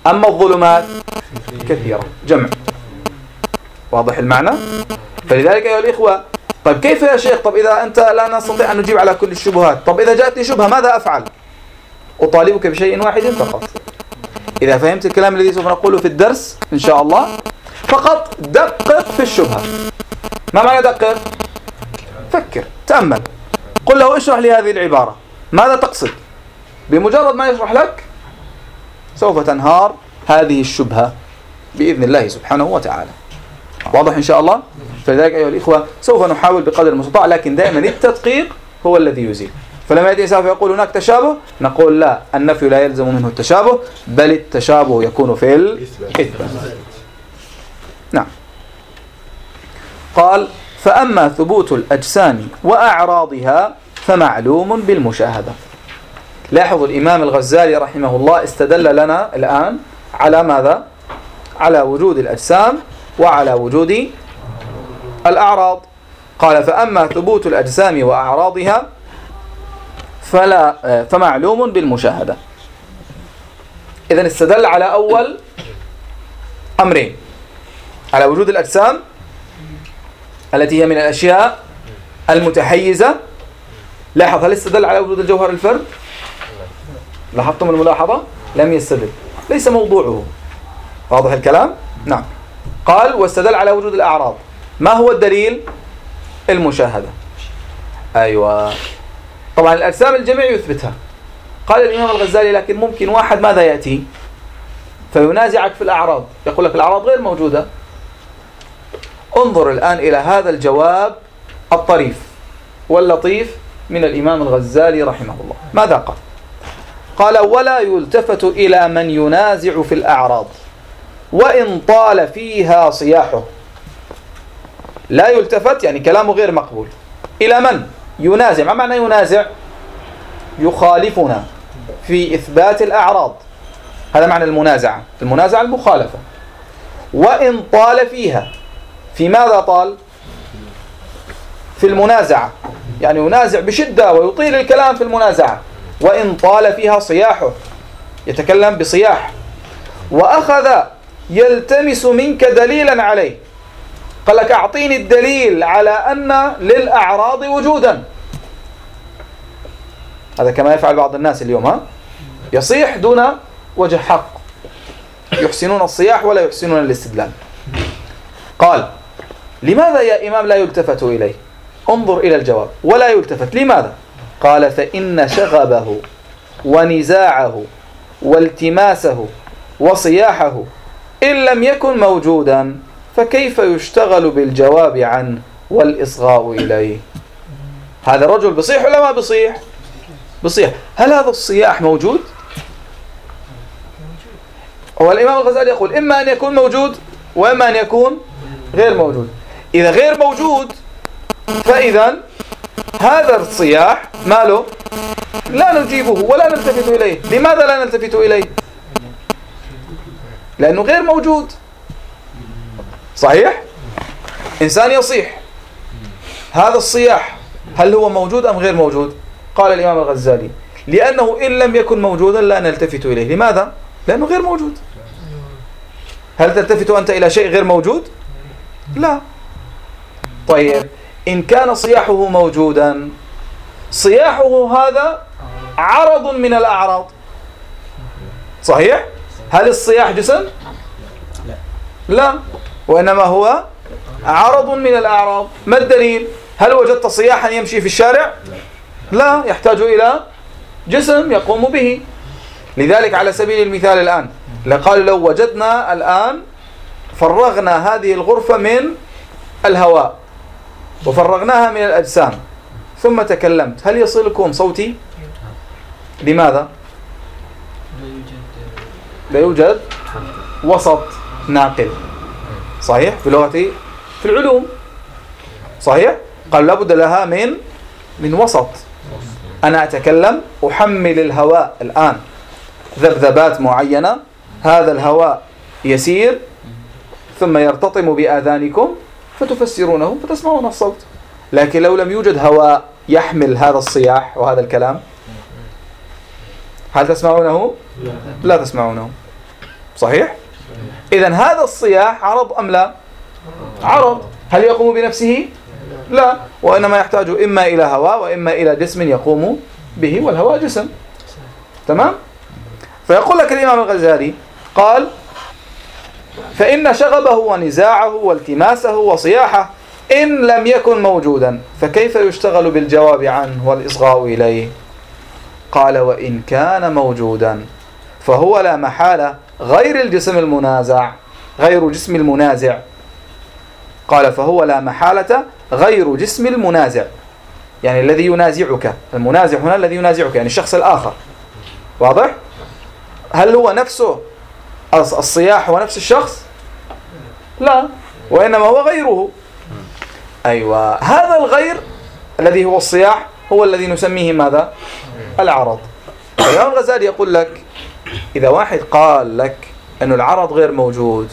أما الظلمات كثيرة. جمع. واضح المعنى؟ فلذلك أيها الإخوة طيب كيف يا شيخ؟ طب إذا أنت لا نستطيع أن نجيب على كل الشبهات طب إذا جاءتني شبهة ماذا أفعل؟ أطالبك بشيء واحد فقط. إذا فهمت الكلام الذي سوف نقوله في الدرس إن شاء الله فقط دقق في الشبهة. ما معنى دقق؟ فكر تأمل. قل له اشرح لي هذه العبارة. ماذا تقصد؟ بمجرد ما يشرح لك سوف تنهار هذه الشبهة بإذن الله سبحانه وتعالى. واضح إن شاء الله؟ فلذلك أيها الإخوة سوف نحاول بقدر المستطاع لكن دائما التدقيق هو الذي يزيل. فلما يأتي إنسان فيقول هناك تشابه نقول لا النفي لا يلزم منه التشابه بل التشابه يكون في الإثبات. نعم. قال فأما ثبوت الأجسام وأعراضها فمعلوم بالمشاهدة. لاحظوا الإمام الغزالي رحمه الله استدل لنا الآن على ماذا؟ على وجود الأجسام وعلى وجود الأعراض. قال فأما ثبوت الأجسام وأعراضها فلا فمعلوم بالمشاهدة. إذا استدل على أول أمرين. على وجود الأجسام التي هي من الأشياء المتحيزة. لاحظ هل استدل على وجود الجوهر الفرد؟ لاحظتم الملاحظة؟ لم يستدل. ليس موضوعه. واضح الكلام؟ نعم. قال واستدل على وجود الأعراض. ما هو الدليل؟ المشاهدة. أيوة. طبعا الأجسام الجميع يثبتها. قال الإمام الغزالي لكن ممكن واحد ماذا يأتي؟ فينازعك في الأعراض. يقول لك الأعراض غير موجودة. انظر الآن إلى هذا الجواب الطريف واللطيف من الإمام الغزالي رحمه الله. ماذا قال؟ قال ولا يلتفت إلى من ينازع في الأعراض. وإن طال فيها صياحه. لا يلتفت يعني كلامه غير مقبول. إلى من؟ ينازع ما معنى ينازع؟ يخالفنا في إثبات الأعراض. هذا معنى المنازعة المنازعة المخالفة. وإن طال فيها في ماذا طال؟ في المنازعة. يعني ينازع بشدة ويطيل الكلام في المنازعة. وإن طال فيها صياحه يتكلم بصياح. وأخذ يلتمس منك دليلا عليه. قال لك أعطيني الدليل على أن للأعراض وجودا. هذا كما يفعل بعض الناس اليوم ها؟ يصيح دون وجه حق. يحسنون الصياح ولا يحسنون الاستدلال. قال لماذا يا إمام لا يلتفت إليه؟ انظر إلى الجواب. ولا يلتفت. لماذا؟ قال فإن شغبه ونزاعه والتماسه وصياحه إن لم يكن موجودا. فكيف يشتغل بالجواب عنه والإصغاء إليه؟ هذا الرجل بصيح ولا ما بصيح؟ بصيح. هل هذا الصياح موجود؟ هو الإمام الغزالي يقول إما أن يكون موجود وإما أن يكون غير موجود. إذا غير موجود فإذا هذا الصياح ماله؟ لا نجيبه ولا نلتفت إليه. لماذا لا نلتفت إليه؟ لأنه غير موجود. صحيح إنسان يصيح هذا الصياح هل هو موجود أم غير موجود قال الإمام الغزالي لأنه إن لم يكن موجودا لا نلتفت إليه لماذا؟ لأنه غير موجود هل تلتفت أنت إلى شيء غير موجود؟ لا طيب إن كان صياحه موجودا صياحه هذا عرض من الأعراض صحيح؟ هل الصياح جسم؟ لا وإنما هو عرض من الأعراض ما الدليل؟ هل وجدت صياحا يمشي في الشارع؟ لا يحتاج إلى جسم يقوم به لذلك على سبيل المثال الآن لقال لو وجدنا الآن فرغنا هذه الغرفة من الهواء وفرغناها من الأجسام ثم تكلمت هل يصلكم صوتي؟ لماذا؟ لا يوجد وسط ناقل صحيح؟ في لغة في العلوم. صحيح؟ قال لابد لها من من وسط. أنا أتكلم أحمل الهواء الآن ذبذبات معينة. هذا الهواء يسير ثم يرتطم بآذانكم فتفسرونه فتسمعون الصوت. لكن لو لم يوجد هواء يحمل هذا الصياح وهذا الكلام هل تسمعونه؟ لا تسمعونه. صحيح؟ إذا هذا الصياح عرض أم لا؟ عرض هل يقوم بنفسه؟ لا وإنما يحتاج إما إلى هواء وإما إلى جسم يقوم به والهواء جسم تمام؟ فيقول لك الإمام الغزالي قال فإن شغبه ونزاعه والتماسه وصياحه إن لم يكن موجودا فكيف يشتغل بالجواب عنه والإصغاء إليه قال وإن كان موجودا فهو لا محالة غير الجسم المنازع غير جسم المنازع قال فهو لا محالة غير جسم المنازع يعني الذي ينازعك المنازع هنا الذي ينازعك يعني الشخص الآخر واضح؟ هل هو نفسه الصياح هو نفس الشخص؟ لا وإنما هو غيره أيوة هذا الغير الذي هو الصياح هو الذي نسميه ماذا؟ العرض الإمام الغزالي يقول لك إذا واحد قال لك أنه العرض غير موجود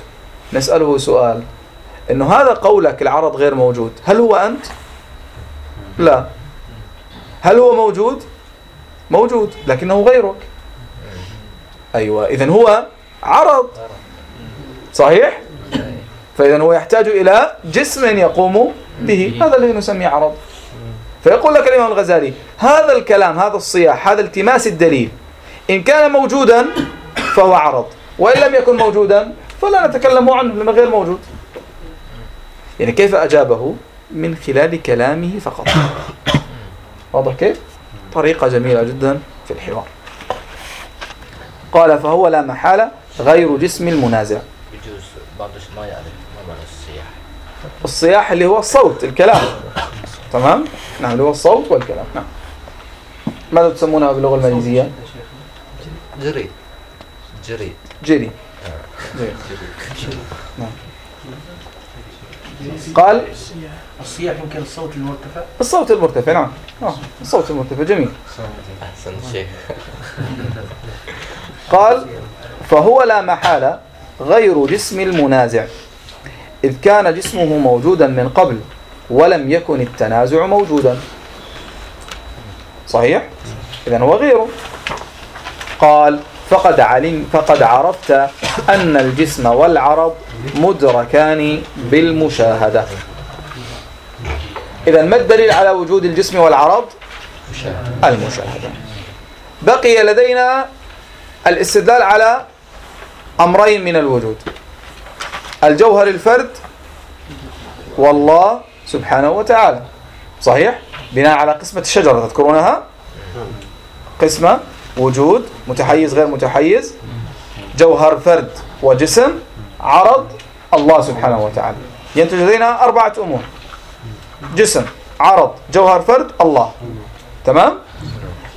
نسأله سؤال أنه هذا قولك العرض غير موجود هل هو أنت؟ لا هل هو موجود؟ موجود لكنه غيرك أيوة إذن هو عرض صحيح؟ فإذا هو يحتاج إلى جسم يقوم به هذا الذي نسميه عرض فيقول لك الإمام الغزالي هذا الكلام هذا الصياح هذا التماس الدليل إن كان موجودا فهو عرض. وإن لم يكن موجودا فلا نتكلم عنه غير موجود. يعني كيف أجابه؟ من خلال كلامه فقط. واضح كيف؟ طريقة جميلة جدا في الحوار. قال فهو لا محالة غير جسم المنازع. يجوز بعض ما يعرف الصياح الصياح اللي هو الصوت الكلام. تمام؟ نعم اللي هو الصوت والكلام. نعم. ماذا تسمونها باللغة الماليزية؟ جري جري جري جري. نعم. قال؟ الصياح يمكن الصوت المرتفع. الصوت المرتفع نعم. آه. الصوت المرتفع جميل. أحسن شيء. <laughs> قال فهو لا محالة غير جسم المنازع إذ كان جسمه موجودا من قبل ولم يكن التنازع موجودا. صحيح؟ إذن هو غيره. قال فقد علم فقد عرفت أن الجسم والعرض مدركان بالمشاهدة إذا ما الدليل على وجود الجسم والعرض؟ المشاهدة بقي لدينا الاستدلال على أمرين من الوجود الجوهر الفرد والله سبحانه وتعالى صحيح؟ بناء على قسمة الشجرة تذكرونها؟ قسمة وجود متحيز غير متحيز جوهر فرد وجسم عرض الله سبحانه وتعالى. ينتج لدينا أربعة أمور. جسم عرض جوهر فرد الله. تمام؟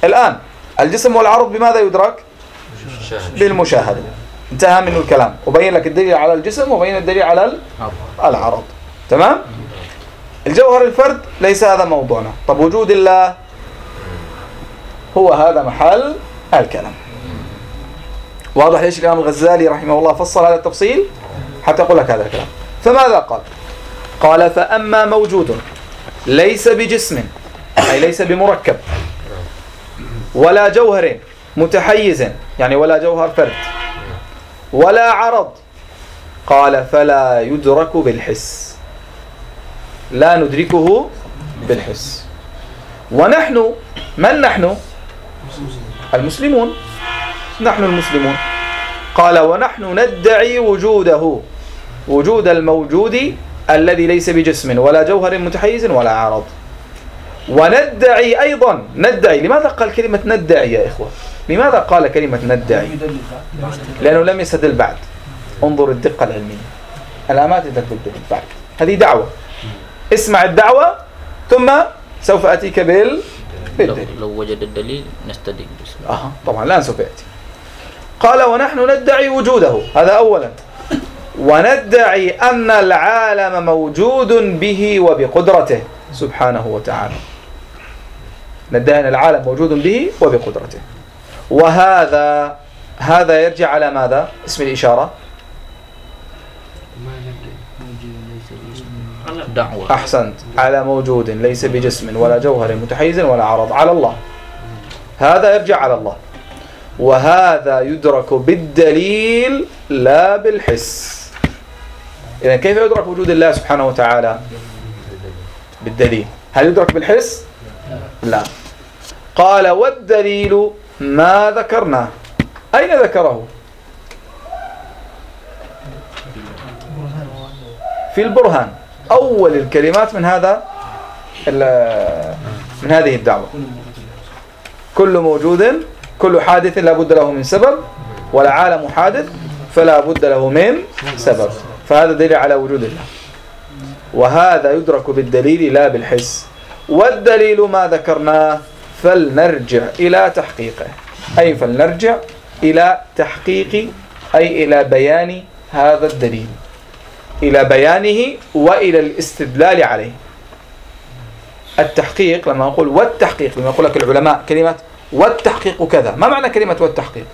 الآن الجسم والعرض بماذا يدرك؟ شاهد بالمشاهدة. انتهى منه الكلام. وبين لك الدليل على الجسم وبين الدليل على ال- العرض. تمام؟ الجوهر الفرد ليس هذا موضوعنا. طب وجود الله هو هذا محل الكلام واضح ليش الإمام الغزالي رحمه الله فصل هذا التفصيل؟ حتى يقول لك هذا الكلام. فماذا قال؟ قال فأما موجود ليس بجسم أي ليس بمركب ولا جوهر متحيز يعني ولا جوهر فرد ولا عرض قال فلا يدرك بالحس. لا ندركه بالحس. ونحن من نحن؟ المسلمون. نحن المسلمون. قال ونحن ندعي وجوده وجود الموجود الذي ليس بجسم ولا جوهر متحيز ولا عرض وندعي أيضا ندعي. لماذا قال كلمة ندعي يا إخوة؟ لماذا قال كلمة ندعي؟ لأنه لم يستدل بعد. انظر الدقة العلمية. الآن ما تقدر تدل بعد. هذه دعوة. اسمع الدعوة ثم سوف أتيك بال لو, بالدليل لو وجد الدليل نستدل أها طبعا الآن سوف يأتي. قال ونحن ندعي وجوده. هذا أولا. وندعي أن العالم موجود به وبقدرته. سبحانه وتعالى. ندعي أن العالم موجود به وبقدرته. وهذا هذا يرجع على ماذا؟ اسم الإشارة. دعوة أحسنت. على موجود ليس بجسم ولا جوهر متحيز ولا عرض. على الله. هذا يرجع على الله. وهذا يدرك بالدليل لا بالحس. إذا كيف يدرك وجود الله سبحانه وتعالى؟ بالدليل. هل يدرك بالحس؟ لا. قال والدليل ما ذكرناه. أين ذكره؟ في البرهان. أول الكلمات من هذا من هذه الدعوة. كل موجود كل حادث لا بد له من سبب والعالم حادث فلا بد له من سبب. فهذا دليل على وجود الله. وهذا يدرك بالدليل لا بالحس. والدليل ما ذكرناه فلنرجع إلى تحقيقه. أي فلنرجع إلى تحقيق أي إلى بيان هذا الدليل. إلى بيانه وإلى الاستدلال عليه. التحقيق لما نقول والتحقيق لما يقول لك العلماء كلمة والتحقيق كذا. ما معنى كلمة والتحقيق؟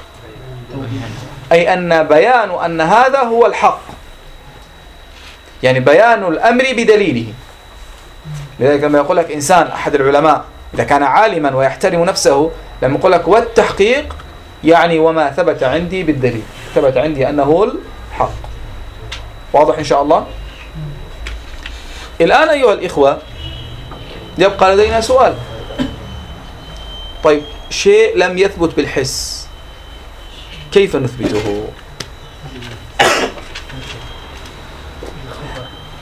أي أن بيان أن هذا هو الحق. يعني بيان الأمر بدليله. لذلك لما يقول لك إنسان أحد العلماء إذا كان عالما ويحترم نفسه لما يقول لك والتحقيق يعني وما ثبت عندي بالدليل. ثبت عندي أنه الحق. واضح إن شاء الله؟ الآن أيها الإخوة يبقى لدينا سؤال. طيب شيء لم يثبت بالحس كيف نثبته؟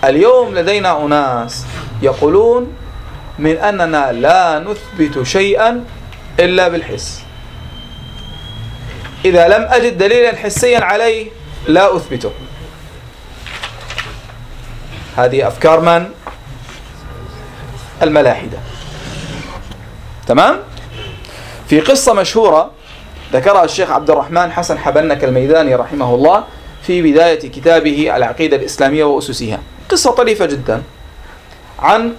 اليوم لدينا أناس يقولون من أننا لا نثبت شيئا إلا بالحس. إذا لم أجد دليلا حسيا عليه لا أثبته. هذه أفكار من؟ الملاحدة تمام؟ في قصة مشهورة ذكرها الشيخ عبد الرحمن حسن حبنك الميداني رحمه الله في بداية كتابه العقيدة الإسلامية وأسسها قصة طريفة جدا عن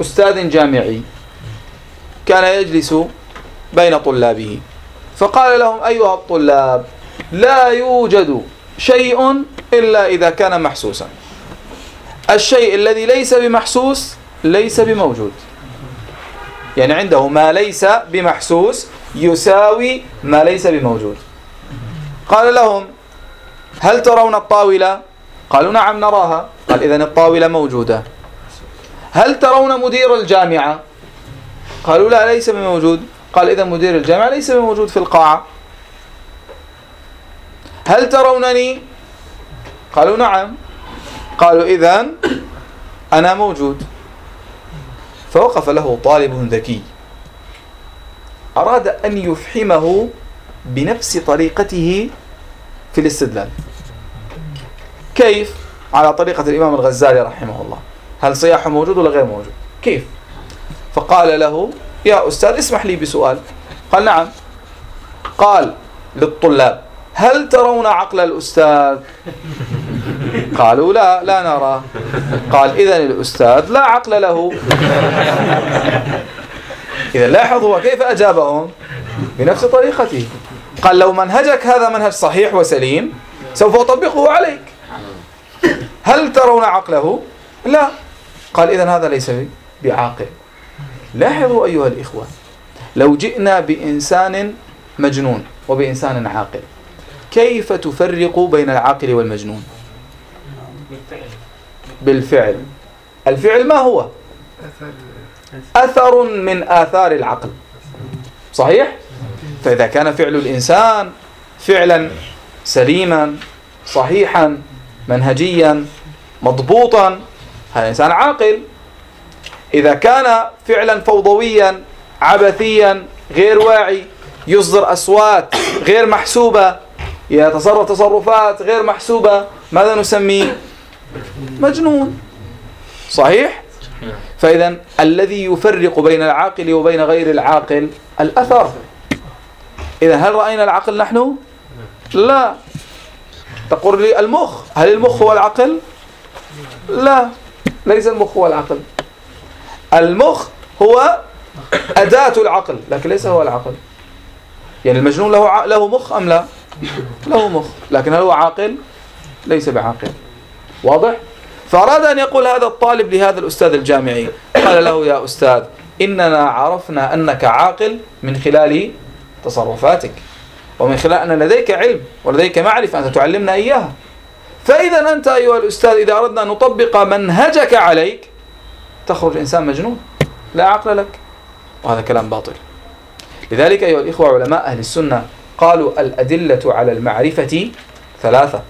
أستاذ جامعي كان يجلس بين طلابه فقال لهم أيها الطلاب لا يوجد شيء إلا إذا كان محسوسا الشيء الذي ليس بمحسوس ليس بموجود. يعني عنده ما ليس بمحسوس يساوي ما ليس بموجود. قال لهم هل ترون الطاولة? قالوا نعم نراها. قال إذن الطاولة موجودة. هل ترون مدير الجامعة? قالوا لا ليس بموجود. قال إذا مدير الجامعة ليس موجود في القاعة. هل ترونني؟ قالوا نعم. قالوا إذا أنا موجود. فوقف له طالب ذكي. أراد أن يفحمه بنفس طريقته في الاستدلال. كيف؟ على طريقة الإمام الغزالي رحمه الله. هل صياح موجود ولا غير موجود؟ كيف؟ فقال له يا أستاذ اسمح لي بسؤال. قال نعم. قال للطلاب هل ترون عقل الأستاذ؟ <laughs> قالوا لا لا نرى. قال إذا الأستاذ لا عقل له. <laughs> إذا لاحظوا كيف أجابهم؟ بنفس طريقته قال لو منهجك هذا منهج صحيح وسليم سوف أطبقه عليك. هل ترون عقله؟ لا. قال إذا هذا ليس بعاقل. لاحظوا أيها الإخوة لو جئنا بإنسان مجنون وبإنسان عاقل كيف تفرق بين العاقل والمجنون؟ بالفعل. الفعل ما هو؟ أثر من آثار العقل. صحيح؟ فإذا كان فعل الإنسان فعلا سليما صحيحا منهجيا مضبوطا هذا إنسان عاقل. إذا كان فعلا فوضويا عبثيا غير واعي يصدر أصوات غير محسوبة يتصرف تصرفات غير محسوبة ماذا نسميه؟ مجنون. صحيح؟ فإذا الذي يفرق بين العاقل وبين غير العاقل الأثر. إذا هل رأينا العقل نحن؟ لا. تقول لي المخ. هل المخ هو العقل؟ لا. ليس المخ هو العقل. المخ هو أداة العقل لكن ليس هو العقل. يعني المجنون له له مخ أم لا؟ له مخ. لكن هل هو عاقل؟ ليس بعاقل. واضح؟ فأراد أن يقول هذا الطالب لهذا الأستاذ الجامعي قال له يا أستاذ إننا عرفنا أنك عاقل من خلال تصرفاتك ومن خلال أن لديك علم ولديك معرفة أنت تعلمنا إياها. فإذا أنت أيها الأستاذ إذا أردنا أن نطبق منهجك عليك تخرج إنسان مجنون لا عقل لك. وهذا كلام باطل. لذلك أيها الإخوة علماء أهل السنة قالوا الأدلة على المعرفة ثلاثة.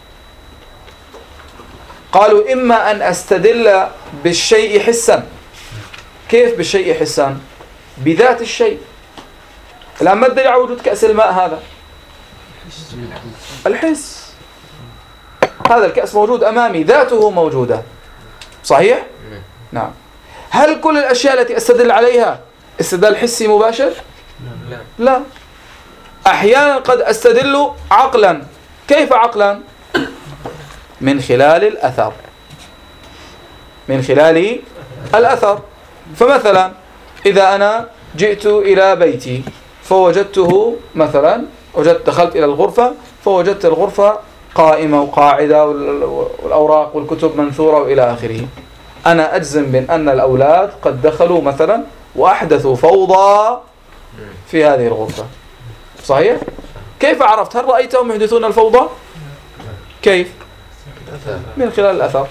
قالوا إما أن أستدل بالشيء حسا. كيف بالشيء حسا؟ بذات الشيء. الآن ما الدليل على وجود كأس الماء هذا؟ الحس. هذا الكأس موجود أمامي ذاته موجودة. صحيح؟ نعم. هل كل الأشياء التي أستدل عليها استدلال حسي مباشر؟ لا. أحيانا قد أستدل عقلا. كيف عقلا؟ من خلال الأثر من خلال الأثر فمثلا إذا أنا جئت إلى بيتي فوجدته مثلا وجدت دخلت إلى الغرفة فوجدت الغرفة قائمة وقاعدة والأوراق والكتب منثورة وإلى آخره أنا أجزم بأن الأولاد قد دخلوا مثلا وأحدثوا فوضى في هذه الغرفة صحيح؟ كيف عرفت؟ هل رأيتهم يحدثون الفوضى؟ كيف؟ من خلال الأثر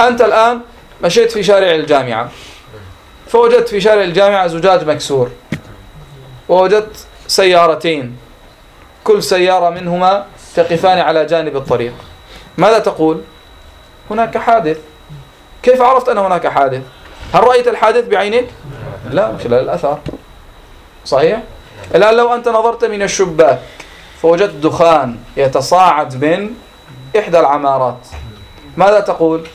أنت الآن مشيت في شارع الجامعة فوجدت في شارع الجامعة زجاج مكسور ووجدت سيارتين كل سيارة منهما تقفان على جانب الطريق ماذا تقول؟ هناك حادث كيف عرفت أن هناك حادث؟ هل رأيت الحادث بعينك؟ لا من خلال الأثر صحيح؟ الآن لو أنت نظرت من الشباك فوجدت دخان يتصاعد من إحدى العمارات ماذا تقول؟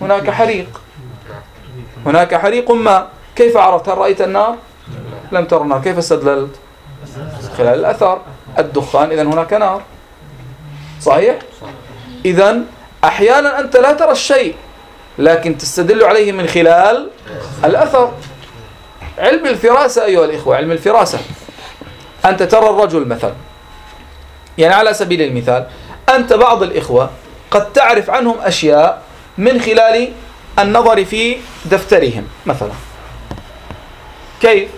هناك حريق هناك حريق ما كيف عرفت؟ هل رأيت النار؟ لم تر النار كيف استدللت؟ خلال الأثر الدخان إذا هناك نار صحيح؟ إذا أحيانا أنت لا ترى الشيء لكن تستدل عليه من خلال الأثر علم الفراسة أيها الإخوة علم الفراسة أنت ترى الرجل مثلا يعني على سبيل المثال أنت بعض الإخوة قد تعرف عنهم أشياء من خلال النظر في دفترهم مثلا. كيف؟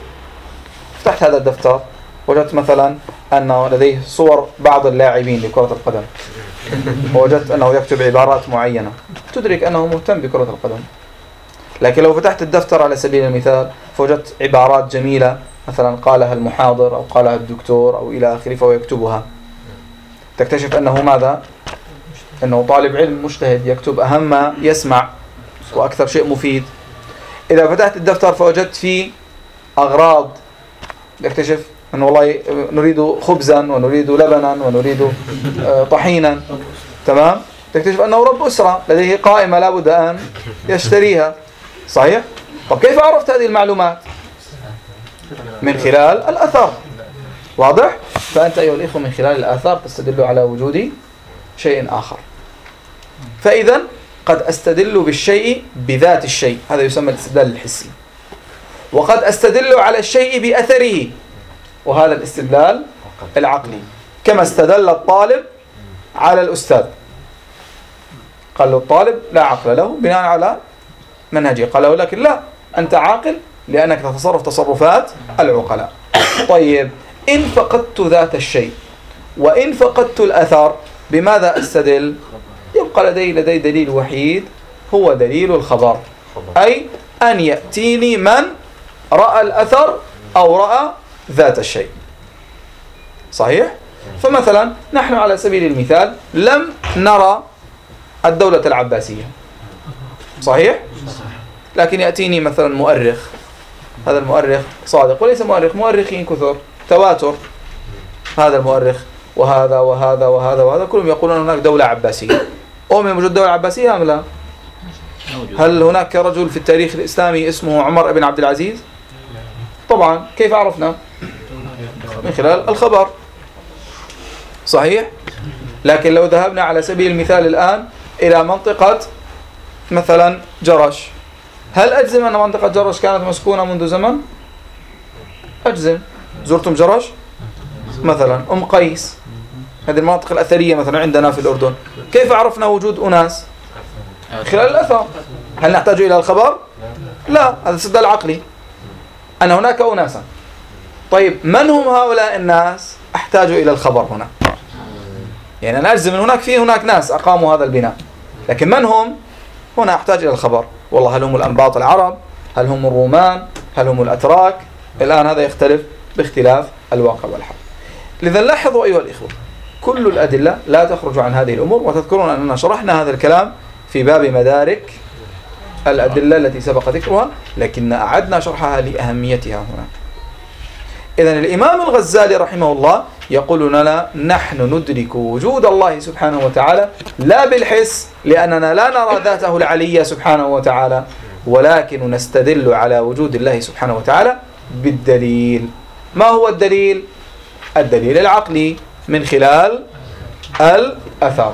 فتحت هذا الدفتر وجدت مثلا أنه لديه صور بعض اللاعبين لكرة القدم. ووجدت أنه يكتب عبارات معينة تدرك أنه مهتم بكرة القدم. لكن لو فتحت الدفتر على سبيل المثال فوجدت عبارات جميلة مثلا قالها المحاضر أو قالها الدكتور أو إلى آخره فهو يكتبها. تكتشف أنه ماذا؟ أنه طالب علم مجتهد يكتب أهم ما يسمع وأكثر شيء مفيد إذا فتحت الدفتر فوجدت فيه أغراض تكتشف أنه والله نريد خبزا ونريد لبنا ونريد آه، طحينا تمام تكتشف أنه رب أسرة لديه قائمة لابد أن يشتريها صحيح؟ طب كيف عرفت هذه المعلومات؟ من خلال الأثر واضح؟ فأنت أيها الإخوة من خلال الآثار تستدل على وجود شيء آخر. فإذا قد أستدل بالشيء بذات الشيء. هذا يسمى الاستدلال الحسي. وقد أستدل على الشيء بأثره. وهذا الاستدلال العقلي. كما استدل الطالب على الأستاذ. قال له الطالب لا عقل له بناء على منهجه. قال له لكن لا أنت عاقل لأنك تتصرف تصرفات العقلاء. طيب إن فقدت ذات الشيء وإن فقدت الأثر بماذا أستدل؟ يبقى لدي لدي دليل وحيد هو دليل الخبر. أي أن يأتيني من رأى الأثر أو رأى ذات الشيء. صحيح؟ فمثلا نحن على سبيل المثال لم نرى الدولة العباسية. صحيح؟ لكن يأتيني مثلا مؤرخ. هذا المؤرخ صادق وليس مؤرخ مؤرخين كثر. تواتر هذا المؤرخ وهذا وهذا وهذا وهذا كلهم يقولون هناك دولة عباسية أؤمن بوجود دولة عباسية أم لا؟ هل هناك رجل في التاريخ الإسلامي اسمه عمر بن عبد العزيز؟ طبعا كيف عرفنا؟ من خلال الخبر صحيح؟ لكن لو ذهبنا على سبيل المثال الآن إلى منطقة مثلا جرش هل أجزم أن منطقة جرش كانت مسكونة منذ زمن؟ أجزم زرتم جرش؟ مثلا أم قيس هذه المناطق الأثرية مثلا عندنا في الأردن كيف عرفنا وجود أناس؟ خلال الأثر هل نحتاج إلى الخبر؟ لا هذا استدلال عقلي أن هناك أناسا طيب من هم هؤلاء الناس؟ أحتاج إلى الخبر هنا يعني أنا أجزم من هناك في هناك ناس أقاموا هذا البناء لكن من هم؟ هنا أحتاج إلى الخبر والله هل هم الأنباط العرب؟ هل هم الرومان؟ هل هم الأتراك؟ الآن هذا يختلف باختلاف الواقع والحال. لذا لاحظوا أيها الإخوة كل الأدلة لا تخرج عن هذه الأمور وتذكرون أننا شرحنا هذا الكلام في باب مدارك الأدلة التي سبق ذكرها لكن أعدنا شرحها لأهميتها هنا. إذا الإمام الغزالي رحمه الله يقول لنا نحن ندرك وجود الله سبحانه وتعالى لا بالحس لأننا لا نرى ذاته العلية سبحانه وتعالى ولكن نستدل على وجود الله سبحانه وتعالى بالدليل. ما هو الدليل؟ الدليل العقلي من خلال الأثر.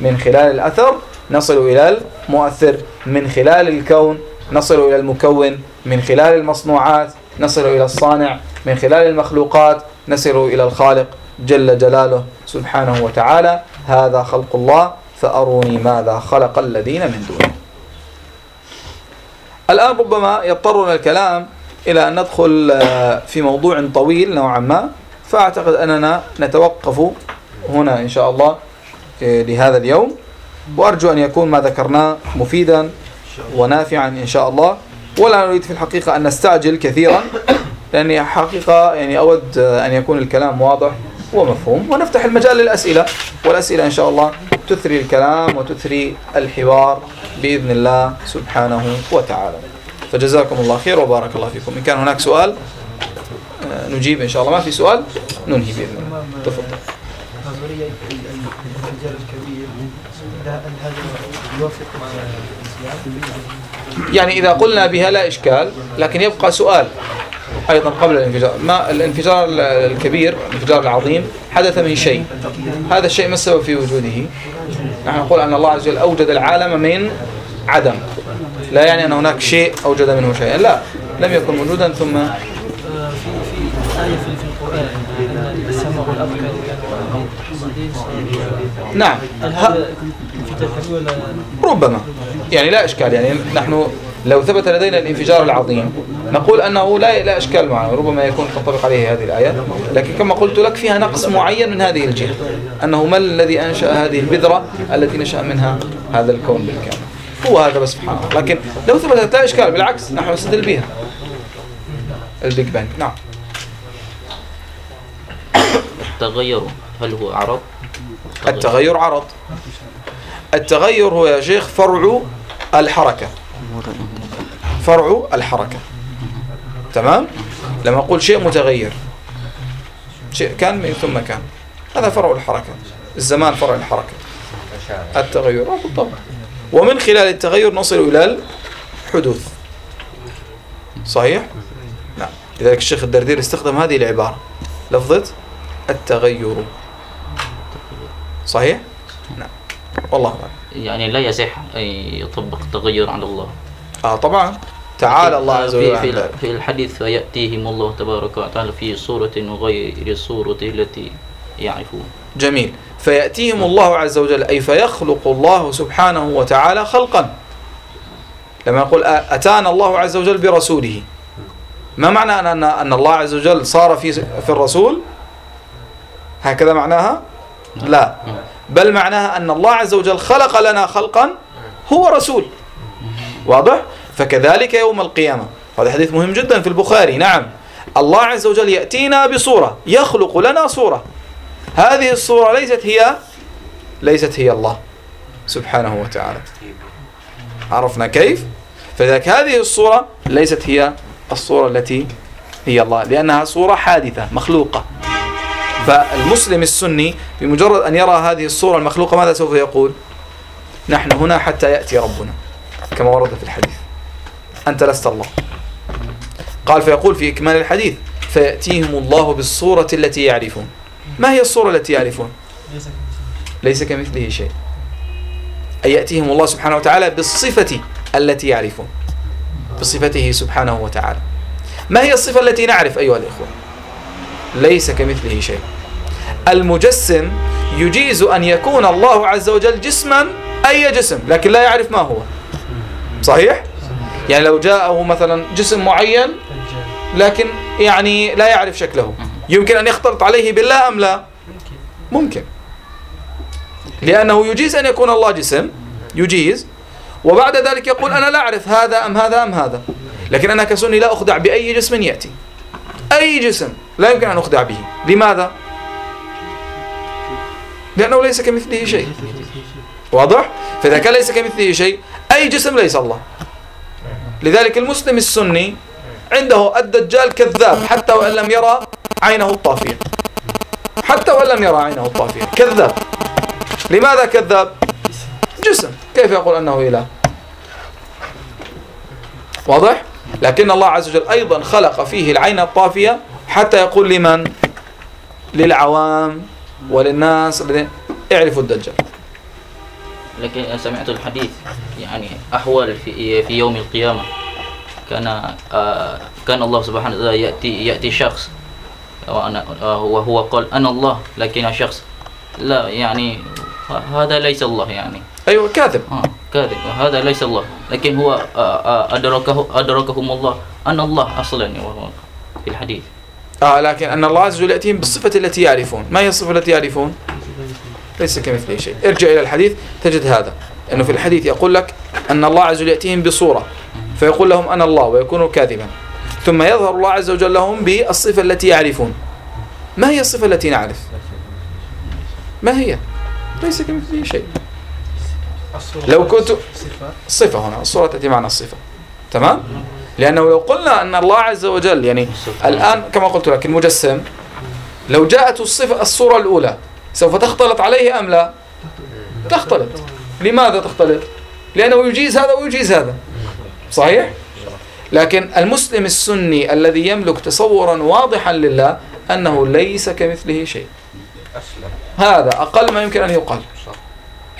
من خلال الأثر نصل إلى المؤثر. من خلال الكون نصل إلى المكون. من خلال المصنوعات نصل إلى الصانع. من خلال المخلوقات نصل إلى الخالق جل جلاله سبحانه وتعالى. هذا خلق الله فأروني ماذا خلق الذين من دونه. الآن ربما يضطرنا الكلام إلى أن ندخل آه، في موضوع طويل نوعا ما. فأعتقد أننا نتوقف هنا إن شاء الله آه، لهذا اليوم. وأرجو أن يكون ما ذكرناه مفيدا ونافعا إن شاء الله. ولا نريد في الحقيقة أن نستعجل كثيرا لأني حقيقة يعني أود أن يكون الكلام واضح ومفهوم. ونفتح المجال للأسئلة والأسئلة إن شاء الله تثري الكلام وتثري الحوار بإذن الله سبحانه وتعالى. فجزاكم الله خير وبارك الله فيكم. إن كان هناك سؤال آه، نجيب إن شاء الله. ما في سؤال ننهي بإذن الله. تفضل. نظرية الانفجار الكبير هل هذا يوافق مع الإسلام؟ يعني إذا قلنا بها لا إشكال لكن يبقى سؤال أيضا قبل الانفجار. ما الانفجار الكبير الانفجار العظيم حدث من شيء؟ هذا الشيء ما السبب في وجوده؟ نحن نقول أن الله عز وجل أوجد العالم من عدم. لا يعني أن هناك شيء أوجد منه شيئا. لا لم يكن موجودا ثم في في آية في, القرآن كانوا نعم. ربما. يعني لا إشكال. يعني نحن لو ثبت لدينا الانفجار العظيم نقول أنه لا لا إشكال معه ربما يكون تنطبق عليه هذه الآية. لكن كما قلت لك فيها نقص معين من هذه الجهة. أنه ما الذي أنشأ هذه البذرة التي نشأ منها هذا الكون بالكامل. هو هذا بس سبحان الله. لكن لو ثبتت لا إشكال بالعكس نحن نستدل بها ال Big Bang. نعم. التغير هل هو عرض؟ التغير عرض. التغير هو يا شيخ فرع الحركة. فرع الحركة. تمام؟ لما أقول شيء متغير. شيء كان من ثم كان. هذا فرع الحركة. الزمان فرع الحركة. التغير. بالضبط. ومن خلال التغير نصل إلى الحدوث. صحيح؟ نعم. لذلك الشيخ الدردير استخدم هذه العبارة. لفظة التغير. صحيح؟ نعم. والله أعلم. يعني لا يصح أن يطبق التغير على الله. آه طبعا. تعالى الله عز وجل في. في الحديث فيأتيهم الله تبارك وتعالى في صورة غير الصورة التي يعرفون. جميل. فيأتيهم الله عز وجل أي فيخلق الله سبحانه وتعالى خلقا. لما يقول أتانا الله عز وجل برسوله. ما معنى أن أن الله عز وجل صار في في الرسول؟ هكذا معناها؟ لا. بل معناها أن الله عز وجل خلق لنا خلقا هو رسول. واضح؟ فكذلك يوم القيامة. هذا حديث مهم جدا في البخاري. نعم. الله عز وجل يأتينا بصورة يخلق لنا صورة. هذه الصورة ليست هي ليست هي الله سبحانه وتعالى. عرفنا كيف؟ فذلك هذه الصورة ليست هي الصورة التي هي الله لأنها صورة حادثة مخلوقة. فالمسلم السني بمجرد أن يرى هذه الصورة المخلوقة ماذا سوف يقول؟ نحن هنا حتى يأتي ربنا كما ورد في الحديث. أنت لست الله. قال فيقول في إكمال الحديث فيأتيهم الله بالصورة التي يعرفون. ما هي الصورة التي يعرفون؟ ليس كمثله شيء. أي يأتيهم الله سبحانه وتعالى بالصفة التي يعرفون. بصفته سبحانه وتعالى. ما هي الصفة التي نعرف أيها الإخوة؟ ليس كمثله شيء. المجسم يجيز أن يكون الله عز وجل جسما أي جسم لكن لا يعرف ما هو. صحيح؟ يعني لو جاءه مثلا جسم معين لكن يعني لا يعرف شكله. يمكن أن يختلط عليه بالله أم لا؟ ممكن. لأنه يجيز أن يكون الله جسم. يجيز. وبعد ذلك يقول أنا لا أعرف هذا أم هذا أم هذا. لكن أنا كسني لا أخدع بأي جسم يأتي. أي جسم لا يمكن أن أخدع به. لماذا؟ لأنه ليس كمثله شيء. واضح؟ فإذا كان ليس كمثله شيء أي جسم ليس الله. لذلك المسلم السني عنده الدجال كذاب حتى وإن لم يرى عينه الطافية حتى وإن لم يرى عينه الطافية كذاب لماذا كذاب؟ جسم كيف يقول أنه إله؟ واضح؟ لكن الله عز وجل أيضا خلق فيه العين الطافية حتى يقول لمن؟ للعوام وللناس الذين اعرفوا الدجال لكن سمعت الحديث يعني أحوال في في يوم القيامة كان آه كان الله سبحانه وتعالى يأتي يأتي شخص وأنا آه وهو قال أنا الله لكن شخص لا يعني هذا ليس الله يعني أيوة كاذب آه كاذب هذا ليس الله لكن هو أدركه أدركهم الله أنا الله أصلا في الحديث آه لكن أن الله عز وجل يأتيهم بالصفة التي يعرفون ما هي الصفة التي يعرفون ليس كمثله شيء ارجع إلى الحديث تجد هذا أنه في الحديث يقول لك أن الله عز وجل يأتيهم بصورة فيقول لهم أنا الله ويكون كاذبا. ثم يظهر الله عز وجل لهم بالصفة التي يعرفون. ما هي الصفة التي نعرف؟ ما هي؟ ليس كمثله شيء. لو كنت الصفة هنا الصورة تأتي معنى الصفة. تمام؟ لأنه لو قلنا أن الله عز وجل يعني الآن كما قلت لك المجسم لو جاءت الصفة الصورة الأولى سوف تختلط عليه أم لا؟ تختلط. لماذا تختلط؟ لأنه يجيز هذا ويجيز هذا. صحيح؟ لكن المسلم السني الذي يملك تصورا واضحا لله أنه ليس كمثله شيء. هذا أقل ما يمكن أن يقال.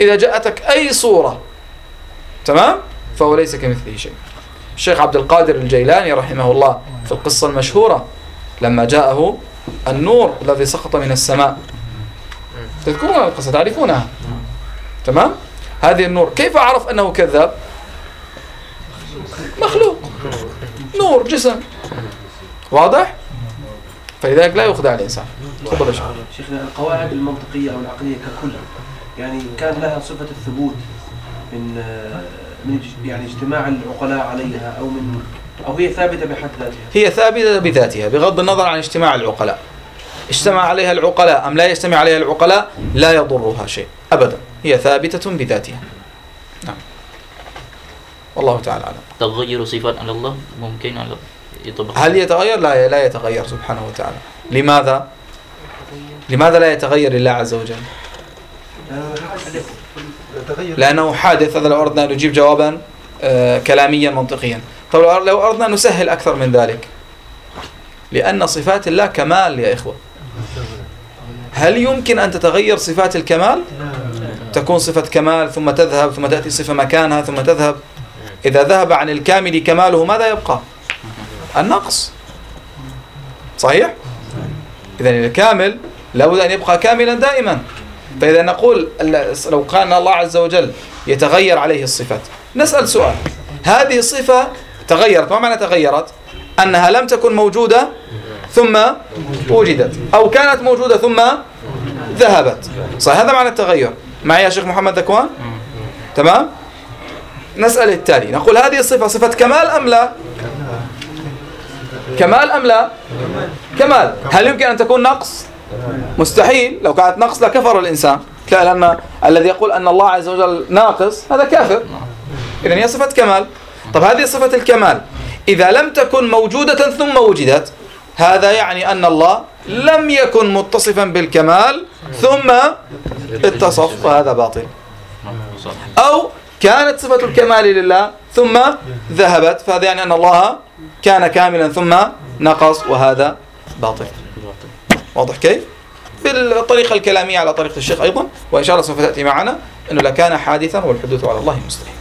إذا جاءتك أي صورة تمام؟ فهو ليس كمثله شيء. الشيخ عبد القادر الجيلاني رحمه الله في القصة المشهورة لما جاءه النور الذي سقط من السماء. تذكرون القصة؟ تعرفونها؟ تمام؟ هذه النور. كيف عرف أنه كذاب؟ مخلوق. نور جسم. واضح؟ فلذلك لا يخدع الإنسان. تفضل شيخنا القواعد المنطقية أو العقلية ككل يعني كان لها صفة الثبوت من آه، من يعني اجتماع العقلاء عليها أو من أو هي ثابتة بحد ذاتها؟ هي ثابتة بذاتها بغض النظر عن اجتماع العقلاء. اجتمع عليها العقلاء أم لا يجتمع عليها العقلاء؟ لا يضرها شيء أبدا. هي ثابتة بذاتها. والله تعالى أعلم. تغير صفات على الله ممكن على يطبق. هل يتغير؟ لا لا يتغير سبحانه وتعالى. لماذا؟ لماذا لا يتغير لله عز وجل؟ لأنه حادث هذا لو أردنا أن نجيب جوابا آه، كلاميا منطقيا. طب لو لو أردنا أن نسهل أكثر من ذلك. لأن صفات الله كمال يا إخوة. هل يمكن أن تتغير صفات الكمال؟ تكون صفة كمال ثم تذهب ثم تأتي صفة مكانها ثم تذهب. إذا ذهب عن الكامل كماله ماذا يبقى؟ النقص. صحيح؟ إذا الكامل لابد أن يبقى كاملا دائما. فإذا نقول لو كان الله عز وجل يتغير عليه الصفات. نسأل سؤال. هذه الصفة تغيرت. ما معنى تغيرت؟ أنها لم تكن موجودة ثم وجدت. أو كانت موجودة ثم ذهبت. صحيح؟ هذا معنى التغير. معي يا شيخ محمد ذكوان؟ تمام؟ نسأل التالي. نقول هذه الصفة صفة كمال أم لا؟ كمال أم لا؟ كمال. هل يمكن أن تكون نقص؟ مستحيل. لو كانت نقص لكفر الإنسان. لأن الذي يقول أن الله عز وجل ناقص هذا كافر. إذا هي صفة كمال. طب هذه صفة الكمال. إذا لم تكن موجودة ثم وجدت هذا يعني أن الله لم يكن متصفا بالكمال ثم اتصف وهذا باطل. أو كانت صفة الكمال لله ثم ذهبت. فهذا يعني أن الله كان كاملا ثم نقص وهذا باطل. واضح كيف؟ بالطريقة الكلامية على طريقة الشيخ أيضا وإن شاء الله سوف تأتي معنا أنه لكان حادثا والحدوث على الله مستحيل.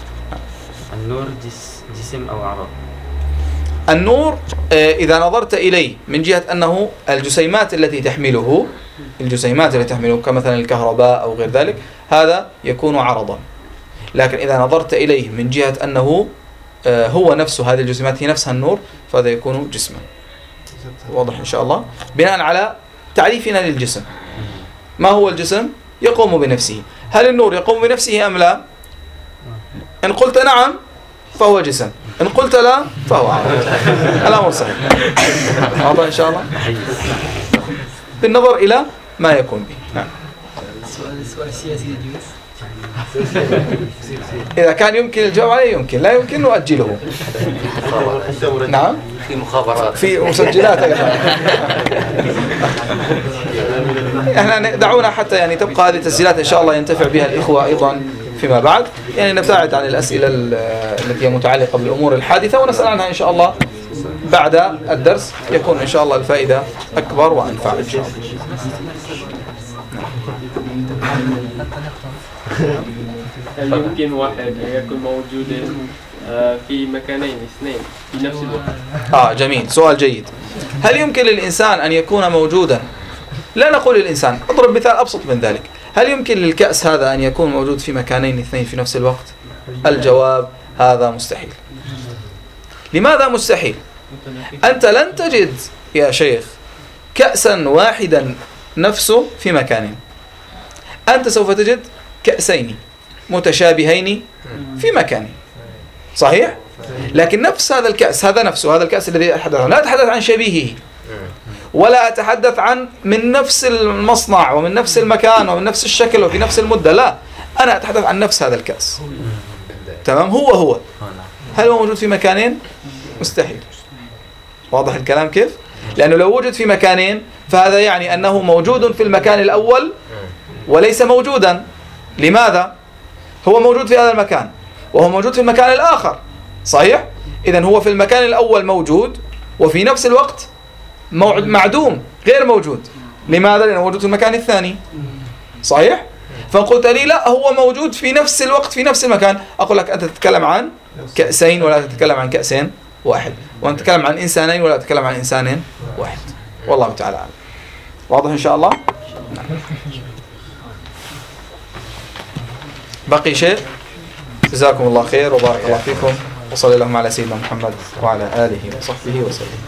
النور جس جسم أو عرض النور آه، إذا نظرت إليه من جهة أنه الجسيمات التي تحمله الجسيمات التي تحمله كمثلا الكهرباء أو غير ذلك هذا يكون عرضا. لكن إذا نظرت إليه من جهة أنه آه، هو نفسه هذه الجسيمات هي نفسها النور فهذا يكون جسما. واضح إن شاء الله. بناء على تعريفنا للجسم. ما هو الجسم؟ يقوم بنفسه. هل النور يقوم بنفسه أم لا؟ إن قلت نعم فهو جسم. إن قلت لا فهو عرض الأمر صحيح. واضح إن شاء الله؟ بالنظر إلى ما يكون به. نعم. السؤال السؤال السياسي يجوز. <laughs> إذا كان يمكن الجواب عليه يمكن لا يمكن نؤجله. نعم؟ في مخابرات. في مسجلات أيضا. إحنا دعونا حتى يعني تبقى هذه التسجيلات إن شاء الله ينتفع بها الإخوة أيضا فيما بعد. يعني نبتعد عن الأسئلة ال- التي هي متعلقة بالأمور الحادثة ونسأل عنها إن شاء الله بعد الدرس. يكون إن شاء الله الفائدة أكبر وأنفع إن شاء الله. هل <laughs> يمكن واحد أن يكون موجودا آه، في مكانين اثنين في نفس الوقت؟ آه جميل. سؤال جيد. هل يمكن للإنسان أن يكون موجودا؟ لا نقول الإنسان اضرب مثال أبسط من ذلك. هل يمكن للكأس هذا أن يكون موجود في مكانين اثنين في نفس الوقت؟ الجواب هذا مستحيل. لماذا مستحيل؟ أنت لن تجد يا شيخ كاسا واحدا نفسه في مكانين. أنت سوف تجد كأسين متشابهين في مكان. صحيح؟ لكن نفس هذا الكأس هذا نفسه هذا الكأس الذي أتحدث لا أتحدث عن شبيهه. ولا أتحدث عن من نفس المصنع ومن نفس المكان ومن نفس الشكل وفي نفس المدة. لا أنا أتحدث عن نفس هذا الكأس. تمام؟ هو هو هل هو موجود في مكانين؟ مستحيل. واضح الكلام كيف؟ لأنه لو وجد في مكانين فهذا يعني أنه موجود في المكان الأول وليس موجودا. لماذا؟ هو موجود في هذا المكان وهو موجود في المكان الآخر. صحيح؟ إذا هو في المكان الأول موجود وفي نفس الوقت معدوم غير موجود. لماذا؟ لأنه موجود في المكان الثاني. صحيح؟ فقلت لي لا هو موجود في نفس الوقت في نفس المكان. أقول لك أنت تتكلم عن كأسين ولا تتكلم عن كأسين واحد؟ وأنت تتكلم عن إنسانين ولا تتكلم عن إنسان واحد؟ والله تعالى أعلم. واضح إن شاء الله؟ نعم. بقي شيء؟ جزاكم الله خير وبارك الله فيكم وصلى اللهم على سيدنا محمد وعلى آله وصحبه وسلم.